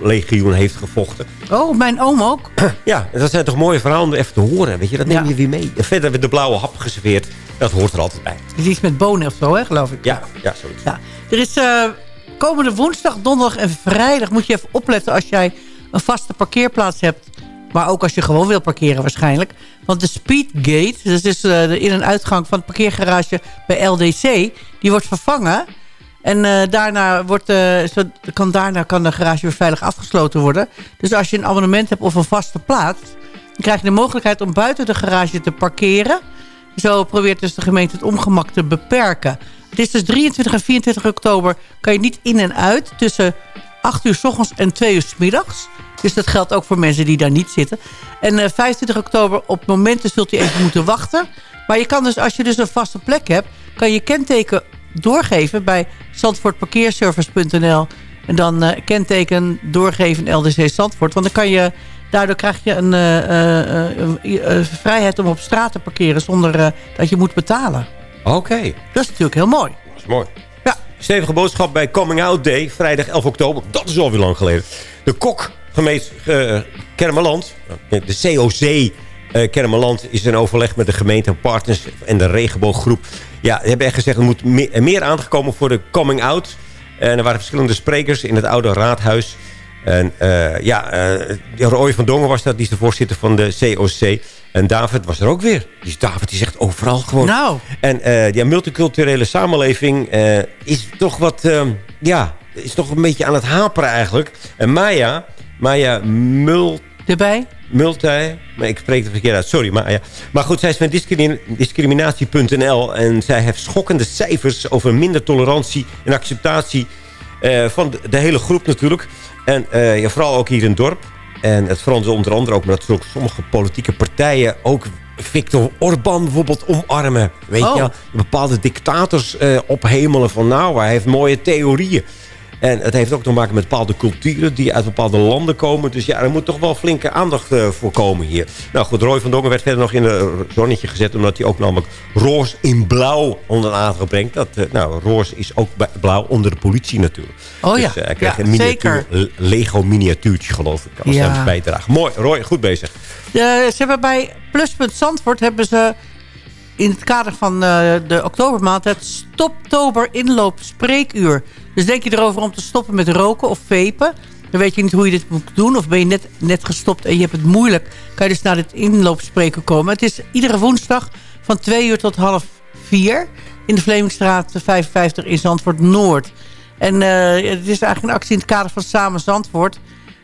Legioen heeft gevochten. Oh, mijn oom ook. Ja, dat zijn toch mooie verhalen om even te horen. Weet je, dat neem je weer mee. En verder werd de blauwe hap geserveerd. Dat hoort er altijd bij. Het is iets met bonen of zo, hè, geloof ik. Ja, ja zoiets. Ja. Er is komende woensdag, donderdag en vrijdag... moet je even opletten als jij een vaste parkeerplaats hebt. Maar ook als je gewoon wil parkeren waarschijnlijk. Want de Speedgate, dus is eh, de in- en uitgang van het parkeergarage bij LDC... die wordt vervangen. En eh, daarna, wordt, zo, kan, daarna kan de garage weer veilig afgesloten worden. Dus als je een abonnement hebt of een vaste plaats... dan krijg je de mogelijkheid om buiten de garage te parkeren... Zo probeert dus de gemeente het ongemak te beperken. Het is dus 23 en 24 oktober kan je niet in en uit... tussen 8 uur s ochtends en 2 uur s middags. Dus dat geldt ook voor mensen die daar niet zitten. En eh 25 oktober op momenten zult je even moeten wachten. Maar je kan dus, als je dus een vaste plek hebt... kan je kenteken doorgeven bij zandvoortparkeerservice.nl... en dan eh, kenteken doorgeven LDC Zandvoort. Want dan kan je... Daardoor krijg je een eh, eh, eh, eh, vrijheid om op straat te parkeren... zonder eh, dat je moet betalen. Oké. Dat is natuurlijk heel mooi. Dat is mooi. Ja. Stevige boodschap bij Coming Out Day, vrijdag 11 oktober. Dat is alweer lang geleden. De kok, gemeente eh, Kermeland, de COC eh Kermeland... is in overleg met de gemeente en partners en de regenbooggroep. Ja, die hebben echt gezegd, er moet meer, meer aangekomen voor de Coming Out. En er waren verschillende sprekers in het oude raadhuis... En eh, ja, eh, Roy van Dongen was dat, die is de voorzitter van de COC. En David was er ook weer. Dus David die zegt overal gewoon. Nou. En eh die multiculturele samenleving is toch wat, eh, ja, is toch een beetje aan het haperen eigenlijk. En Maya, Maya Mul... Erbij? Multi, maar ik spreek het verkeerd uit, sorry. Maar, ja. maar goed, zij is van discrimin- discriminatie.nl en zij heeft schokkende cijfers over minder tolerantie en acceptatie van de, de hele groep natuurlijk. En ja, vooral ook hier in het dorp. En het verandert onder andere ook met sommige politieke partijen ook Viktor Orbán bijvoorbeeld omarmen. Weet Oh. je? Bepaalde dictators eh, ophemelen van nou, hij heeft mooie theorieën. En het heeft ook te maken met bepaalde culturen die uit bepaalde landen komen. Dus ja, er moet toch wel flinke aandacht eh, voor komen hier. Nou goed, Roy van Dongen werd verder nog in het zonnetje gezet... omdat hij ook namelijk roze in blauw onder de aandacht brengt. Dat, eh, nou, roze is ook blauw onder de politie natuurlijk. Oh ja, Dus eh, hij ja, een miniatuur, zeker. Lego miniatuurtje geloof ik. Als Ja. hem bijdrage. Mooi, Roy, goed bezig. Ze hebben bij Pluspunt Zandvoort hebben ze in het kader van de oktobermaand het Stoptober inloop spreekuur. Dus denk je erover om te stoppen met roken of vapen? Dan weet je niet hoe je dit moet doen. Of ben je net, net gestopt en je hebt het moeilijk. Kan je dus naar dit inloopspreekuur komen. Het is iedere woensdag van 2 uur tot half 4. In de Vlemingstraat 55 in Zandvoort Noord. En eh, het is eigenlijk een actie in het kader van Samen Zandvoort.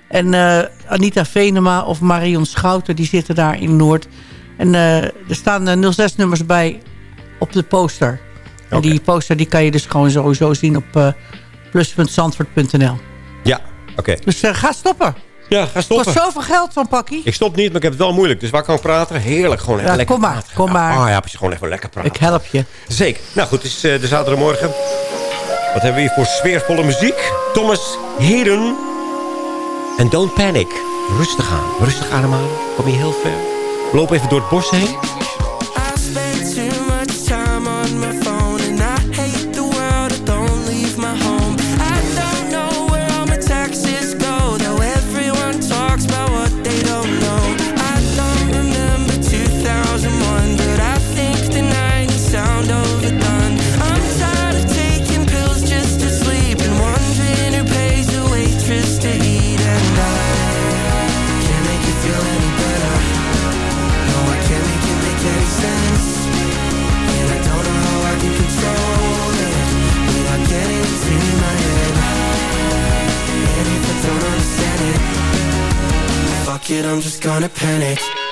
En eh, Anita Venema of Marion Schouten, die zitten daar in Noord. En eh, er staan eh, 06-nummers bij op de poster. En die poster die kan je dus gewoon sowieso zien op eh plus.zandvoort.nl. Ja, oké. Dus eh, ga stoppen. Ja, ga stoppen. Kost zoveel geld, zo'n pakkie. Ik stop niet, maar ik heb het wel moeilijk. Dus waar kan ik praten? Heerlijk, gewoon even Ja, lekker kom maar, praten. kom maar. Oh ja, precies, gewoon even lekker praten. Ik help je. Zeker. Nou goed, het is eh, de zaterdagmorgen. Wat hebben we hier voor sfeervolle muziek? Thomas Heden. En Don't Panic. Rustig aan. Rustig ademhalen. Kom je heel ver. Loop even door het bos heen. It, I'm just gonna panic.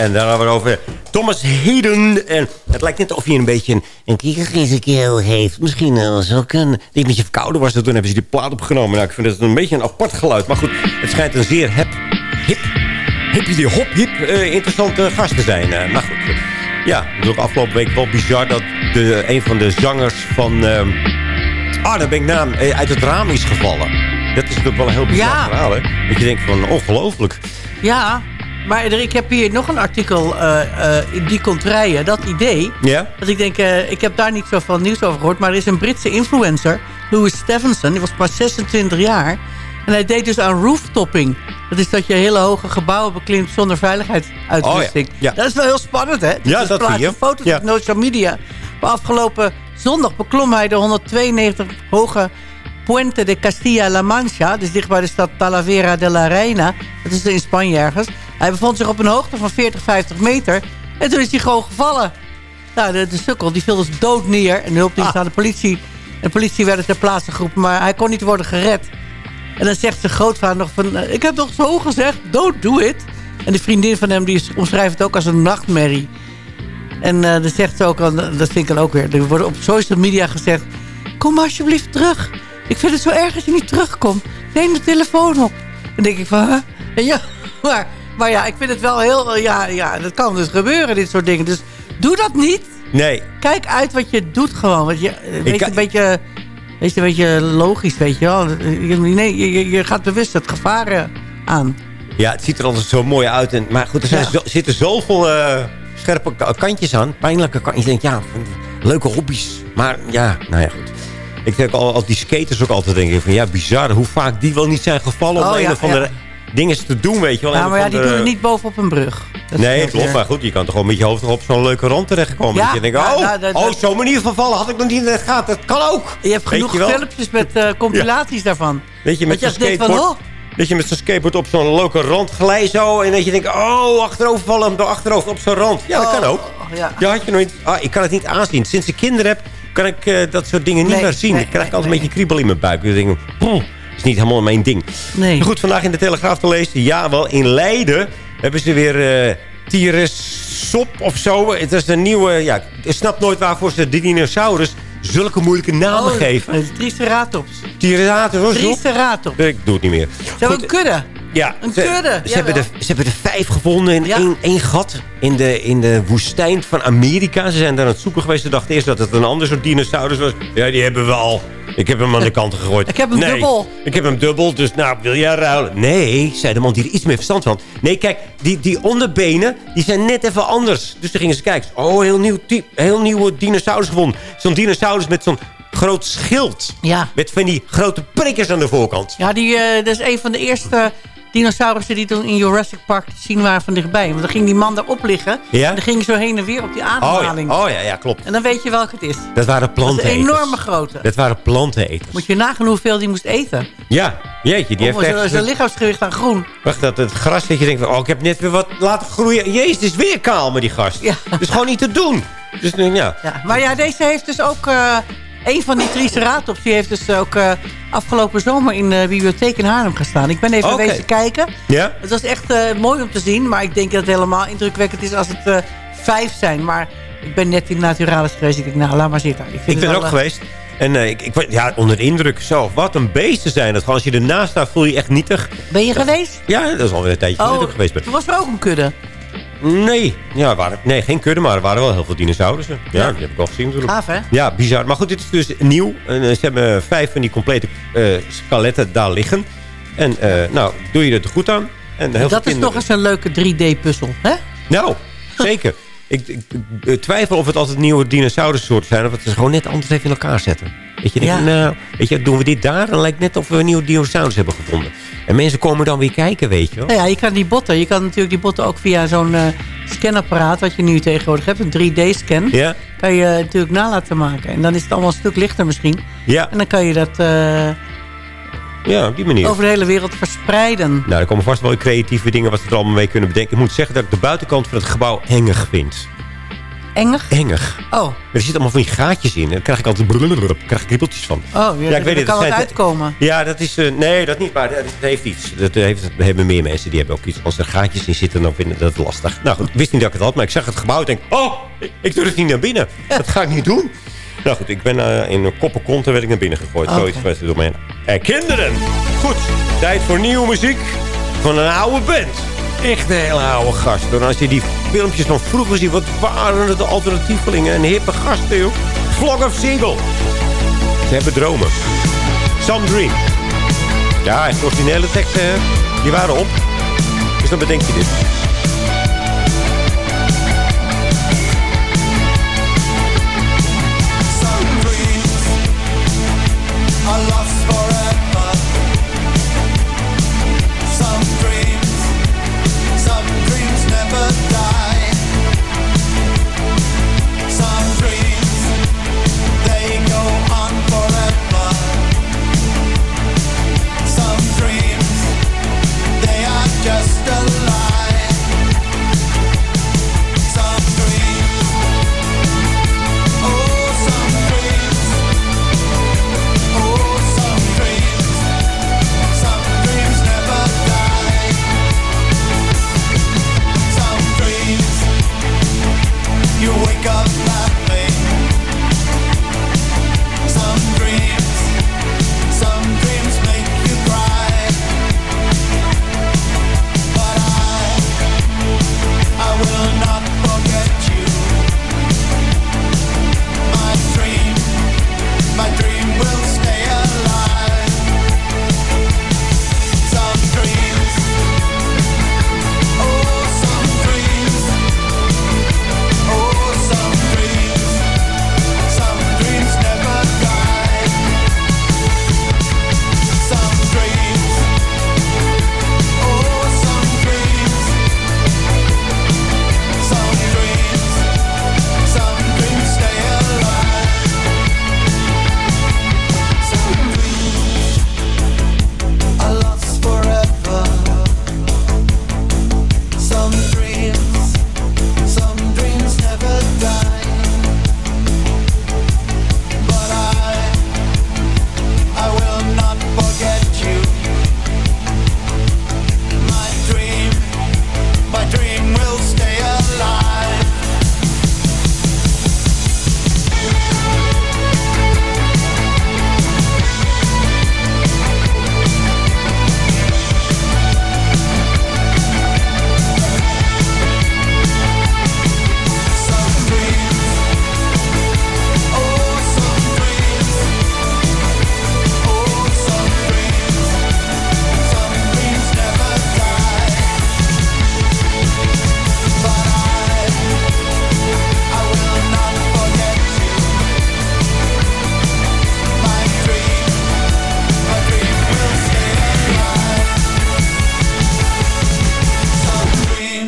En daar gaan we over. Thomas Heden. En het lijkt net of hij een beetje een, een keel heeft. Misschien zo kunnen. Die een beetje verkouden was. en Toen hebben ze die plaat opgenomen. Nou, ik vind het een beetje een apart geluid. Maar goed, het schijnt een zeer hip, hip, hippie, hop, hip, eh, interessante gast te zijn. Eh, maar goed. Ja, het is ook afgelopen week wel bizar dat de, een van de zangers van... ehm, Ah, daar ben ik naam eh, uit het raam is gevallen. Dat is natuurlijk wel een heel bizar Ja. verhaal, hè? Dat je denkt van, ongelooflijk. Ja, maar ik heb hier nog een artikel in die contraien. Dat idee. Ja? Dat ik denk, eh, ik heb daar niet zoveel nieuws over gehoord. Maar er is een Britse influencer, Louis Stevenson. Die was pas 26 jaar. En hij deed dus aan rooftopping. Dat is dat je hele hoge gebouwen beklimt zonder veiligheidsuitrusting. Oh ja, ja. Dat is wel heel spannend, hè? Ja, Dus dat zie je. foto's Ja. op social media. Maar afgelopen zondag beklom hij de 192 hoge Puente de Castilla-La Mancha. Dus dicht bij de stad Talavera de la Reina. Dat is in Spanje ergens. Hij bevond zich op een hoogte van 40, 50 meter. En toen is hij gewoon gevallen. Nou, de, de sukkel die viel dus dood neer. En de hulpdienst Ah. aan de politie. En de politie werd ter plaatse geroepen, maar hij kon niet worden gered. En dan zegt zijn grootvader nog van... eh, ik heb toch zo gezegd, don't do it. En de vriendin van hem die omschrijft het ook als een nachtmerrie. En eh dan zegt ze ook, al- dat vind ik dan ook weer... er wordt op social media gezegd... kom alsjeblieft terug. Ik vind het zo erg als je niet terugkomt. Neem de telefoon op. Dan denk ik van... huh? En ja, maar, maar ja, ik vind het wel heel... eh, Ja, ja, dat kan dus gebeuren, dit soort dingen. Dus doe dat niet. Nee. Kijk uit wat je doet gewoon. Want je, eh, kan- een beetje, wees een beetje logisch, weet je wel. Je- Nee, je, je- je gaat bewust het gevaar aan. Ja, het ziet er altijd zo mooi uit. En, maar goed, er zijn Ja. zo- zitten zoveel eh, scherpe ka- kantjes aan. Pijnlijke kantjes. Je denkt, ja, leuke hobby's. Maar ja, nou ja, goed. Ik denk al, als die skaters ook altijd denken van... Ja, bizar hoe vaak die wel niet zijn gevallen... om Oh, een ja, of andere ja. Dingen te doen, weet je wel. Ja, Een maar ja, die doen het niet bovenop een brug. Dat Nee, klopt. weer. Maar goed, je kan toch gewoon met je hoofd nog op zo'n leuke rand terechtkomen. Ja, dat je denkt, ja, oh, nou, dat- oh zo'n manier van vallen had ik nog niet in het gaat. Dat kan ook. Je hebt genoeg je filmpjes met eh, compilaties daarvan. Weet je, met je denkt van, skateboard... Dat je met zo'n skateboard op zo'n leuke rand glijdt zo. En dat je denkt, oh, achterover vallen door achterover op zo'n rand. Ja, dat kan ook. Oh, ja. Ja, had je nog niet... Ah, ik kan het niet aanzien. Sinds ik kinderen heb, kan ik eh, dat soort dingen niet meer zien. nee, Dan krijg ik nee, altijd een beetje kriebel in mijn buik. Dus ik denk, poeh, is niet helemaal mijn ding. Nee. Maar goed, vandaag in de Telegraaf te lezen. Ja, wel, in Leiden hebben ze weer Tyresop of zo. Het is een nieuwe... Ja, ik snap nooit waarvoor ze de dinosaurus zulke moeilijke namen Oh, geven. Triceratops. Tyrannosaurus. Triceratops. Ik doe het niet meer. Ze hebben Goed, een kudde. ja, Een ze, kudde, Ze hebben, er, jawel. ze hebben er vijf gevonden in Ja. één, één gat in de, in de woestijn van Amerika. Ze zijn daar aan het zoeken geweest. Ze dachten eerst dat het een ander soort dinosaurus was. Ja, die hebben we al. Ik heb hem aan de kant gegooid. Ik heb hem nee, dubbel. Ik heb hem dubbel, dus nou, wil jij ruilen? Nee, zei de man die er iets meer verstand van. Nee, kijk, die, die onderbenen, die zijn net even anders. Dus toen gingen ze kijken. Oh, heel nieuw type, heel nieuwe dinosaurus gevonden. Zo'n dinosaurus met zo'n groot schild. Ja. Met van die grote prikkers aan de voorkant. Ja, die, eh, dat is een van de eerste dinosaurussen die toen in Jurassic Park te zien waren van dichtbij. Want dan ging die man daarop liggen. Ja? En dan ging zo heen en weer op die Oh ja, ademhaling. oh ja, ja, klopt. En dan weet je welke het is. Dat waren Dat planteneters. een enorme grote. Dat waren planteneters. Moet je nagaan hoeveel die moest eten. Ja, jeetje, die Om heeft zijn echt... zijn lichaamsgewicht aan groen. Wacht, dat het gras dat je denkt, van, oh, ik heb net weer wat laten groeien. Jezus, het is weer kaal met die gast. Ja. Dat is gewoon niet te doen. Dus ja. Ja, maar ja, deze heeft dus ook... eh een van die Triceratops, die heeft dus ook eh, afgelopen zomer in de bibliotheek in Haarlem gestaan. Ik ben even wezen kijken. Ja? Het was echt eh, mooi om te zien, maar ik denk dat het helemaal indrukwekkend is als het eh, vijf zijn. Maar ik ben net in Naturalis geweest. Ik denk, nou, laat maar zitten. vind Ik ben er ook geweest. En ik, ik, ja, onder de indruk zo. Wat een beesten zijn dat. Als je ernaast staat, voel je je echt nietig. Ben je geweest? Ja, dat is alweer een tijdje Oh, geweest ben. toen was er ook een kudde. Nee, ja, waren, nee, geen kudde, maar er waren wel heel veel dinosaurussen. Ja, Ja. die heb ik al gezien natuurlijk. Gaaf, hè? Ja, bizar. Maar goed, dit is dus nieuw. En, eh, ze hebben vijf van die complete eh, skeletten daar liggen. En eh, nou, doe je er goed aan. En heel Dat is kinderen- nog eens een leuke 3D-puzzel, hè? Nou, zeker. ik, ik, ik twijfel of het altijd nieuwe dinosaurussoorten zijn... of het ze gewoon net anders even in elkaar zetten. Weet je, denk, Ja. nou, weet je, doen we dit daar? Dan lijkt het net of we een nieuwe dinosaurus hebben gevonden. En mensen komen dan weer kijken, weet je wel. Nou ja, je kan die botten. Je kan natuurlijk die botten ook via zo'n eh, scanapparaat... wat je nu tegenwoordig hebt, een 3D-scan... Ja, kan je natuurlijk na laten maken. En dan is het allemaal een stuk lichter misschien. ja, En dan kan je dat eh, ja, op die manier. over de hele wereld verspreiden. Nou, er komen vast wel creatieve dingen wat ze er allemaal mee kunnen bedenken. Ik moet zeggen dat ik de buitenkant van het gebouw engig vind. Engig? Engig. Oh, Er zitten allemaal van die gaatjes in. Daar krijg ik altijd brrrr, krijg ik kriebeltjes van. oh ja, Ja, ik weet het, kan het wat uitkomen. Ja, dat is... nee, dat niet, maar het heeft iets. Dat heeft, dat hebben meer mensen. Die hebben ook iets. Als er gaatjes in zitten, dan vinden dat lastig. Nou goed, ik wist niet dat ik het had. Maar ik zag het gebouw en denk... Oh, ik, ik durf niet naar binnen. Dat ga ik niet doen. Nou goed, ik ben eh, in een koppen konten werd ik naar binnen gegooid. Zoiets het door mij. Eh, kinderen! Goed, tijd voor nieuwe muziek van een oude band. Echt een hele oude gast. En als je die filmpjes van vroeger ziet... wat waren het de alternatievelingen en hippe gasten, joh. Flock of Seagull. Ze hebben dromen. Some Dream. Ja, en originele teksten, die waren op. Dus dan bedenk je dit.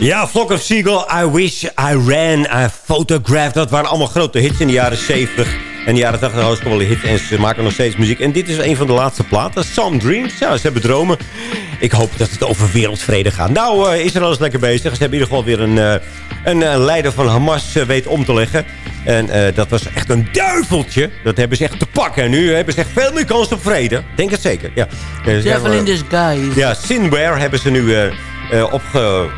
Ja, Flock of Seagull, I Wish I Ran, I Photographed. Dat waren allemaal grote hits in de jaren 70 en de jaren 80 was wel hit. En ze maken nog steeds muziek. En dit is een van de laatste platen. Some Dreams. Ja, ze hebben dromen. Ik hoop dat het over wereldvrede gaat. Nou, uh, Israël is lekker bezig. Ze hebben in ieder geval weer een, uh, een uh, leider van Hamas weet om te leggen. En dat was echt een duiveltje. Dat hebben ze echt te pakken. En nu hebben ze echt veel meer kans op vrede. Denk het zeker, ja. Devil in disguise. Ja, Sinware hebben ze nu opge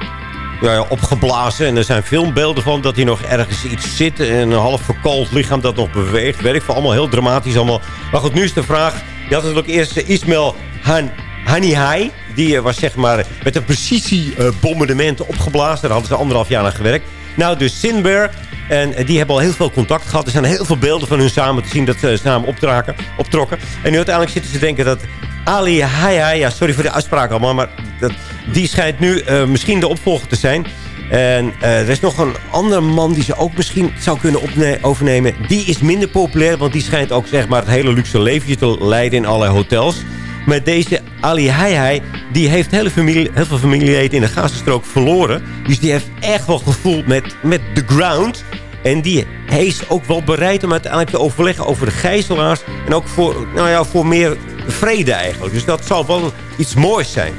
ja, opgeblazen. En er zijn filmbeelden van dat hij nog ergens iets zit. En een half verkoold lichaam dat nog beweegt. Werkt voor allemaal heel dramatisch allemaal. Maar goed, nu is de vraag. Je had natuurlijk eerst Ismail Han, Hanihai. Die was zeg maar met een precisiebombardement opgeblazen. Daar hadden ze anderhalf jaar aan gewerkt. Nou, dus Sinber. En die hebben al heel veel contact gehad. Er zijn heel veel beelden van hun samen te zien dat ze samen optraken, optrokken. En nu uiteindelijk zitten ze denken dat Ali Hayai, ja, sorry voor de uitspraak allemaal, maar dat, die schijnt nu uh, misschien de opvolger te zijn. En uh, er is nog een andere man die ze ook misschien zou kunnen overnemen. Die is minder populair, want die schijnt ook zeg maar, het hele luxe leventje te leiden in allerlei hotels. Maar deze Ali Hayai, die heeft hele familie, heel veel familieleden in de Gazastrook verloren. Dus die heeft echt wel gevoeld met, met the ground. En die is ook wel bereid om uiteindelijk te overleggen over de gijzelaars. En ook voor, nou ja, voor meer vrede eigenlijk. Dus dat zal wel iets moois zijn.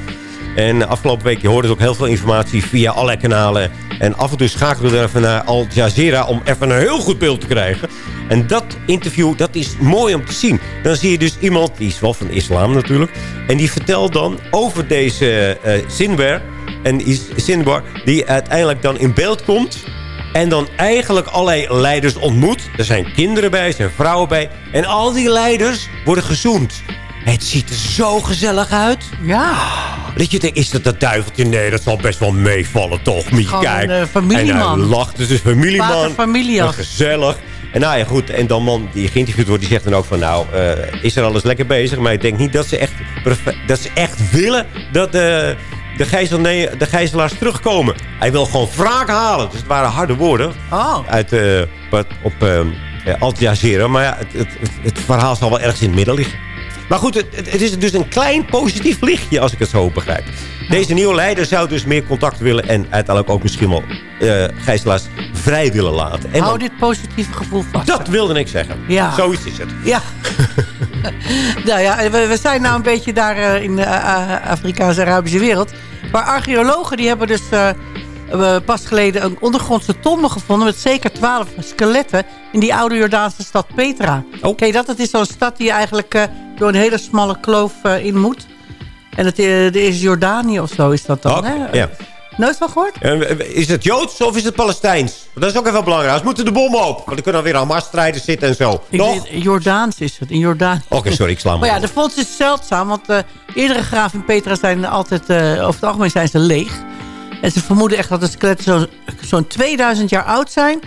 En afgelopen week je hoorde ook heel veel informatie via alle kanalen. En af en toe schakelen we er even naar Al Jazeera om even een heel goed beeld te krijgen. En dat interview, dat is mooi om te zien. Dan zie je dus iemand, die is wel van islam natuurlijk. En die vertelt dan over deze uh, Sinwer. En Sinwar, die uiteindelijk dan in beeld komt. En dan eigenlijk allerlei leiders ontmoet. Er zijn kinderen bij, er zijn vrouwen bij. En al die leiders worden gezoend. Het ziet er zo gezellig uit. Ja. Dat je denkt, is dat dat duiveltje? Nee, dat zal best wel meevallen, toch? Miet, kijk. een familieman. En hij lacht, dus familieman. Pater familias. Gezellig. En nou ja, goed. En dan man die geïnterviewd wordt, die zegt dan ook van... nou, uh, is er alles lekker bezig. Maar ik denk niet dat ze echt, dat ze echt willen dat de, de, gijzel, nee, de gijzelaars terugkomen. Hij wil gewoon wraak halen. Dus het waren harde woorden. Oh. Uit, uh, op uh, Al Jazeera. Maar ja, het, het, het verhaal zal wel ergens in het midden liggen. Maar goed, het, het, is dus een klein positief lichtje als ik het zo begrijp. Deze nieuwe leider zou dus meer contact willen... en uiteindelijk ook misschien wel uh, gijzelaars vrij willen laten. En Hou dit positieve gevoel vast. Dat wilde ik zeggen. Ja. Zoiets is het. Ja. nou ja, we, we, zijn nou een beetje daar uh, in de uh, Afrikaanse-Arabische wereld. Maar archeologen die hebben dus pas geleden een ondergrondse tombe gevonden... met zeker twaalf skeletten in die oude Jordaanse stad Petra. Oh. Kijk, dat het is zo'n stad die eigenlijk door een hele smalle kloof in moet. En het is Jordanië of zo is dat dan, okay, hè? Ja. Nooit van gehoord? Is het Joods of is het Palestijns? Dat is ook even belangrijk. Ze moeten de bommen op. Want er kunnen alweer Hamas-strijders zitten en zo. Nog? Jordaans is het, in Jordanië. Oké, okay, sorry, ik sla Maar ja, de fonds is zeldzaam. Want uh, eerdere graven in Petra zijn altijd, uh, over het algemeen zijn ze leeg. En ze vermoeden echt dat de skeletten zo'n zo 2000 jaar oud zijn.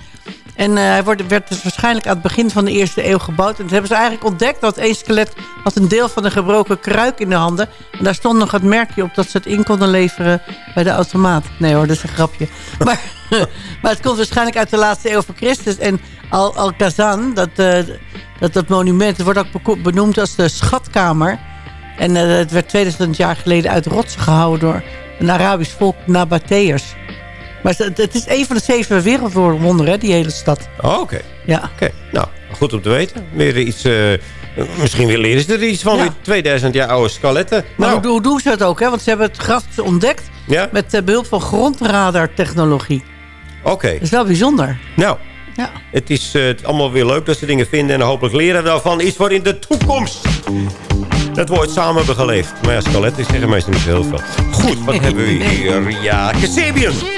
En uh, hij werd dus waarschijnlijk aan het begin van de eerste eeuw gebouwd. En toen hebben ze eigenlijk ontdekt dat één skelet had een deel van een gebroken kruik in de handen. En daar stond nog het merkje op dat ze het in konden leveren bij de automaat. Nee hoor, dat is een grapje. Maar, maar het komt waarschijnlijk uit de laatste eeuw voor Christus. En Al-Kazan, dat, uh, dat, dat monument, wordt ook benoemd als de schatkamer. En uh, het werd 2000 jaar geleden uit rotsen gehouden door een Arabisch volk, Nabateërs. Maar het is een van de zeven wereldwonderen, die hele stad. Oh, oké. Okay. Ja. Oké, okay. nou, goed om te weten. Weer iets, uh, misschien weer leren ze er iets van. Ja. Weer 2000 jaar oude skeletten. Maar nou. hoe, hoe, doen ze dat ook? Hè? Want ze hebben het graf ontdekt ja? met uh, behulp van grondradartechnologie. Oké. Okay. Dat is wel bijzonder. Nou, ja. het is uh, het allemaal weer leuk dat ze dingen vinden. En hopelijk leren daarvan iets voor in de toekomst. Dat we ooit samen hebben geleefd. Maar ja, skeletten zeggen meestal niet zo heel veel. Goed, wat hebben we hier? Ja. Italian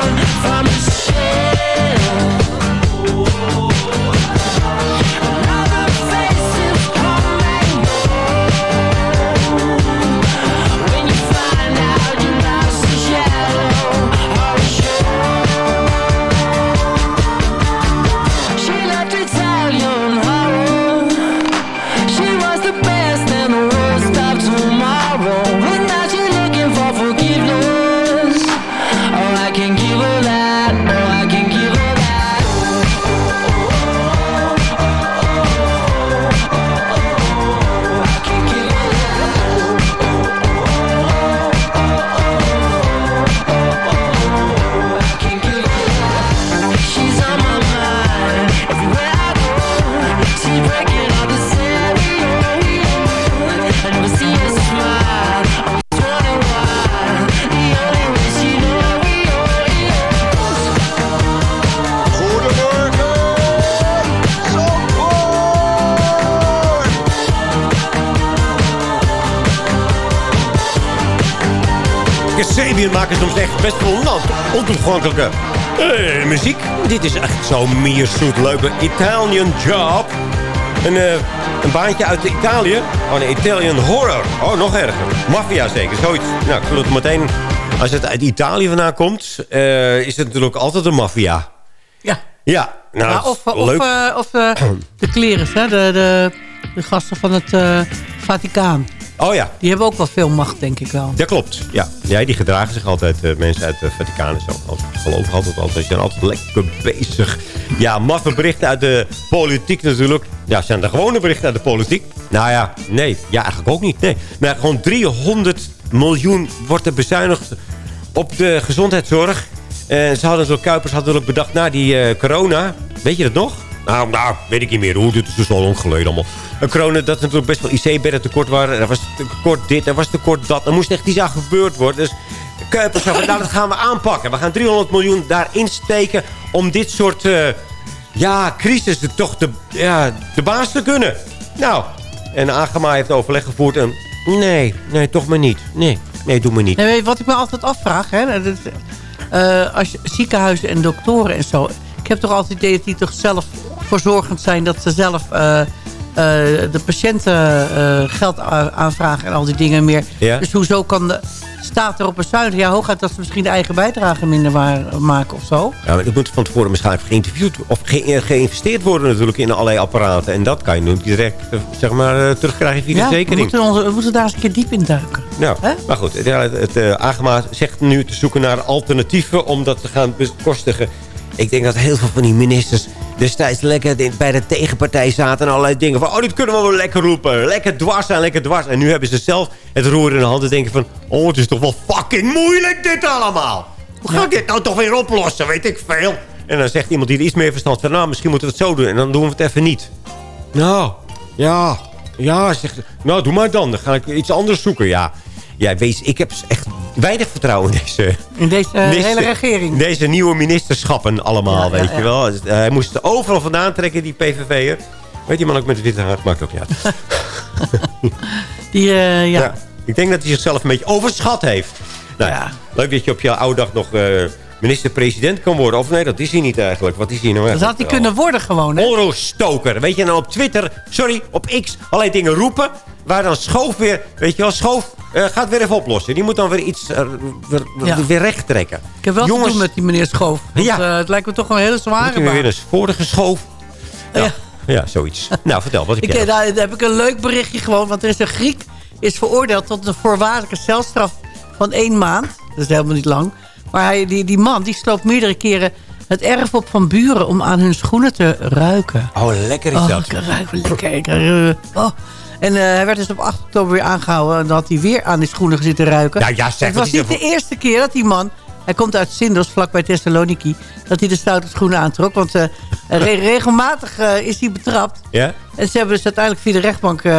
down from maken soms echt best wel nou, ontoegankelijke eh, muziek. Dit is echt zo meer zoet leuke Italian job. Een, eh, een baantje uit Italië. Oh, een Italian horror. Oh, nog erger. Mafia zeker, zoiets. Nou, ik geloof het meteen... Als het uit Italië vandaan komt, eh, is het natuurlijk altijd een maffia. Ja. Ja, nou, Ja, of of, leuk. of de klerens, hè? De, de, de gasten van het Vaticaan. Oh ja, Die hebben ook wel veel macht, denk ik wel. dat klopt. Ja, ja die gedragen zich altijd, eh, mensen uit de Vaticaan en zo. Altijd, geloven altijd altijd. Ze zijn altijd lekker bezig. Ja, maffe berichten uit de politiek natuurlijk. Ja, zijn er gewone berichten uit de politiek? Nou ja, nee. Ja, eigenlijk ook niet. Nee. Maar gewoon 300 miljoen wordt er bezuinigd op de gezondheidszorg. En ze hadden zo, Kuipers had natuurlijk bedacht na die eh, corona. Weet je dat nog? Nou, nou, weet ik niet meer hoe. Dit is dus al lang geleden allemaal. Een corona, dat natuurlijk best wel IC-bedden tekort waren. Er was tekort dit, er was tekort dat. Er moest echt iets aan gebeurd worden. Dus Kuipers nou, dat gaan we aanpakken. We gaan 300 miljoen daarin steken om dit soort eh, ja, crisissen toch de, ja, de baas te kunnen. Nou, en Agema heeft overleg gevoerd en... Nee, nee, toch maar niet. Nee, nee, doe maar niet. Wat ik me altijd afvraag? Hè? Dat, eh, als je, ziekenhuizen en doktoren en zo. Ik heb toch altijd het idee dat die toch zelf voorzorgend zijn. Dat ze zelf eh, eh, de patiënten eh, geld aanvragen en al die dingen meer. Ja. Dus hoezo kan de staat erop bezuinigen? Ja, hooguit dat ze misschien de eigen bijdrage minder waar, maken of zo. Ja, maar dat moet van tevoren misschien geïnterviewd of ge- geïnvesteerd worden natuurlijk in allerlei apparaten. En dat kan je nu direct zeg maar, terugkrijgen via de Ja, we zekering. moeten, onze, we moeten daar eens een keer diep in duiken. Nou, maar goed, het, het, het Agema zegt nu te zoeken naar alternatieven om dat te gaan bekostigen. Ik denk dat heel veel van die ministers destijds lekker bij de tegenpartij zaten en allerlei dingen van, oh, dit kunnen we wel lekker roepen. Lekker dwars zijn, lekker dwars. En nu hebben ze zelf het roer in de hand en denken van, oh, het is toch wel fucking moeilijk dit allemaal. Hoe ga ik dit nou toch weer oplossen, weet ik veel. En dan zegt iemand die er iets meer verstand van, nou, misschien moeten we het zo doen. En dan doen we het even niet. Nou, ja, ja, zegt, ze. nou doe maar dan. Dan ga ik iets anders zoeken, ja. Ja, wees, ik heb echt weinig vertrouwen in deze... In deze, eh, deze- hele regering. Deze nieuwe ministerschappen allemaal, Ja, weet ja. je wel. Dus, eh, Hij moest er overal vandaan trekken, die PVV'er. Weet die man ook met het witte haar? Maakt ook niet uit. Die, eh, ja. Ik denk dat hij zichzelf een beetje overschat heeft. Nou ja, leuk dat je op jouw oude dag nog minister-president kan worden. Of nee, dat is hij niet eigenlijk. Wat is hij nou Dat eigenlijk? had hij kunnen worden gewoon. Hè? Onrooststoker. Weet je, nou op Twitter, sorry, op X, allerlei dingen roepen. Waar dan Schoof weer, weet je wel, Schoof eh, gaat weer even oplossen. Die moet dan weer iets eh, weer, Ja. weer recht trekken. Ik heb wel te doen met die meneer Schoof. Want, Ja. eh, het lijkt me toch een hele zware hij weer baan. eens vorige Schoof. Ja, Ja. ja. zoiets. nou, vertel, wat heb Ik, daar, daar heb ik een leuk berichtje gewoon. Want er is een Griek is veroordeeld tot een voorwaardelijke celstraf van één maand. Dat is helemaal niet lang. Maar hij, die, die man die sloopt meerdere keren het erf op van buren om aan hun schoenen te ruiken. Oh, lekker is Oh, dat. ruik lekker. Oh. En eh, hij werd dus op 8 oktober weer aangehouden. En dan had hij weer aan die schoenen zitten ruiken. Nou ja, zeg, het was niet de eerste keer dat die man... Hij komt uit Sindos, vlakbij Thessaloniki. Dat hij de stoute schoenen aantrok. Want eh, re- regelmatig eh, is hij betrapt. Ja? En ze hebben dus uiteindelijk via de rechtbank eh,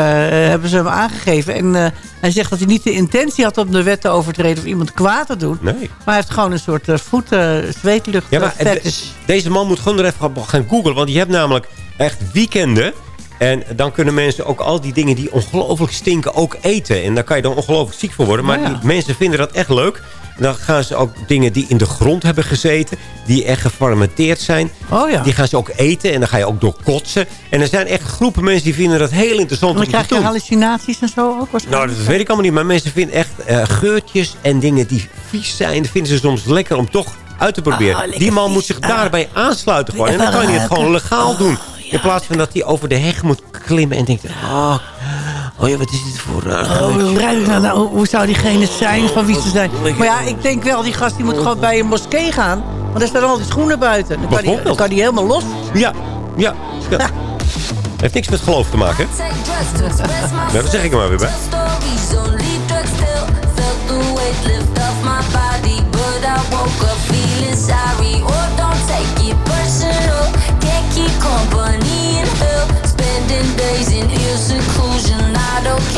hebben ze hem aangegeven. En hij zegt dat hij niet de intentie had om de wet te overtreden... of iemand kwaad te doen. Nee. Maar hij heeft gewoon een soort voet, eh, zweetlucht Ja, maar deze man moet gewoon er even gaan- gaan googlen. Want je hebt namelijk echt weekenden. En dan kunnen mensen ook al die dingen die ongelooflijk stinken ook eten. En daar kan je dan ongelooflijk ziek voor worden. Maar Ja. die mensen vinden dat echt leuk. Dan gaan ze ook dingen die in de grond hebben gezeten... die echt gefermenteerd zijn... Oh ja. die gaan ze ook eten en dan ga je ook door kotsen. En er zijn echt groepen mensen die vinden dat heel interessant om te krijg je doen. hallucinaties en zo ook Nou, dat weet ik allemaal niet. Maar mensen vinden echt eh, geurtjes en dingen die vies zijn... vinden ze soms lekker om toch uit te proberen. Ah, die man vies. moet zich Ah. daarbij aansluiten gewoon. En dan kan hij het gewoon legaal doen. In plaats van dat hij over de heg moet klimmen en denkt... Oh, oh ja, wat is dit voor raar Oh, nou? Nou, hoe zou diegene zijn van wie ze zijn? Maar ja, ik denk wel, die gast die moet gewoon bij een moskee gaan. Want er staan al die schoenen buiten. Dan kan die, Bijvoorbeeld. dan kan die helemaal los. Ja, ja. ja. Heeft niks met geloof te maken. Nou, dat zeg ik er maar weer bij.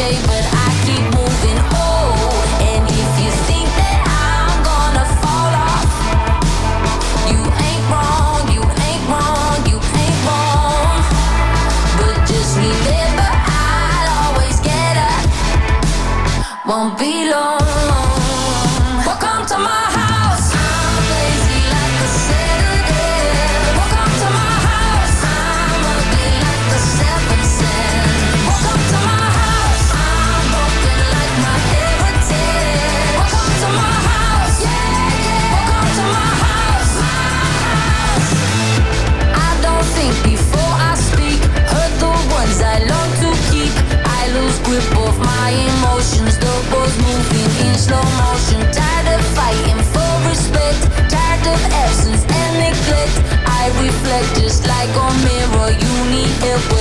escape reflect just like a mirror. You need help,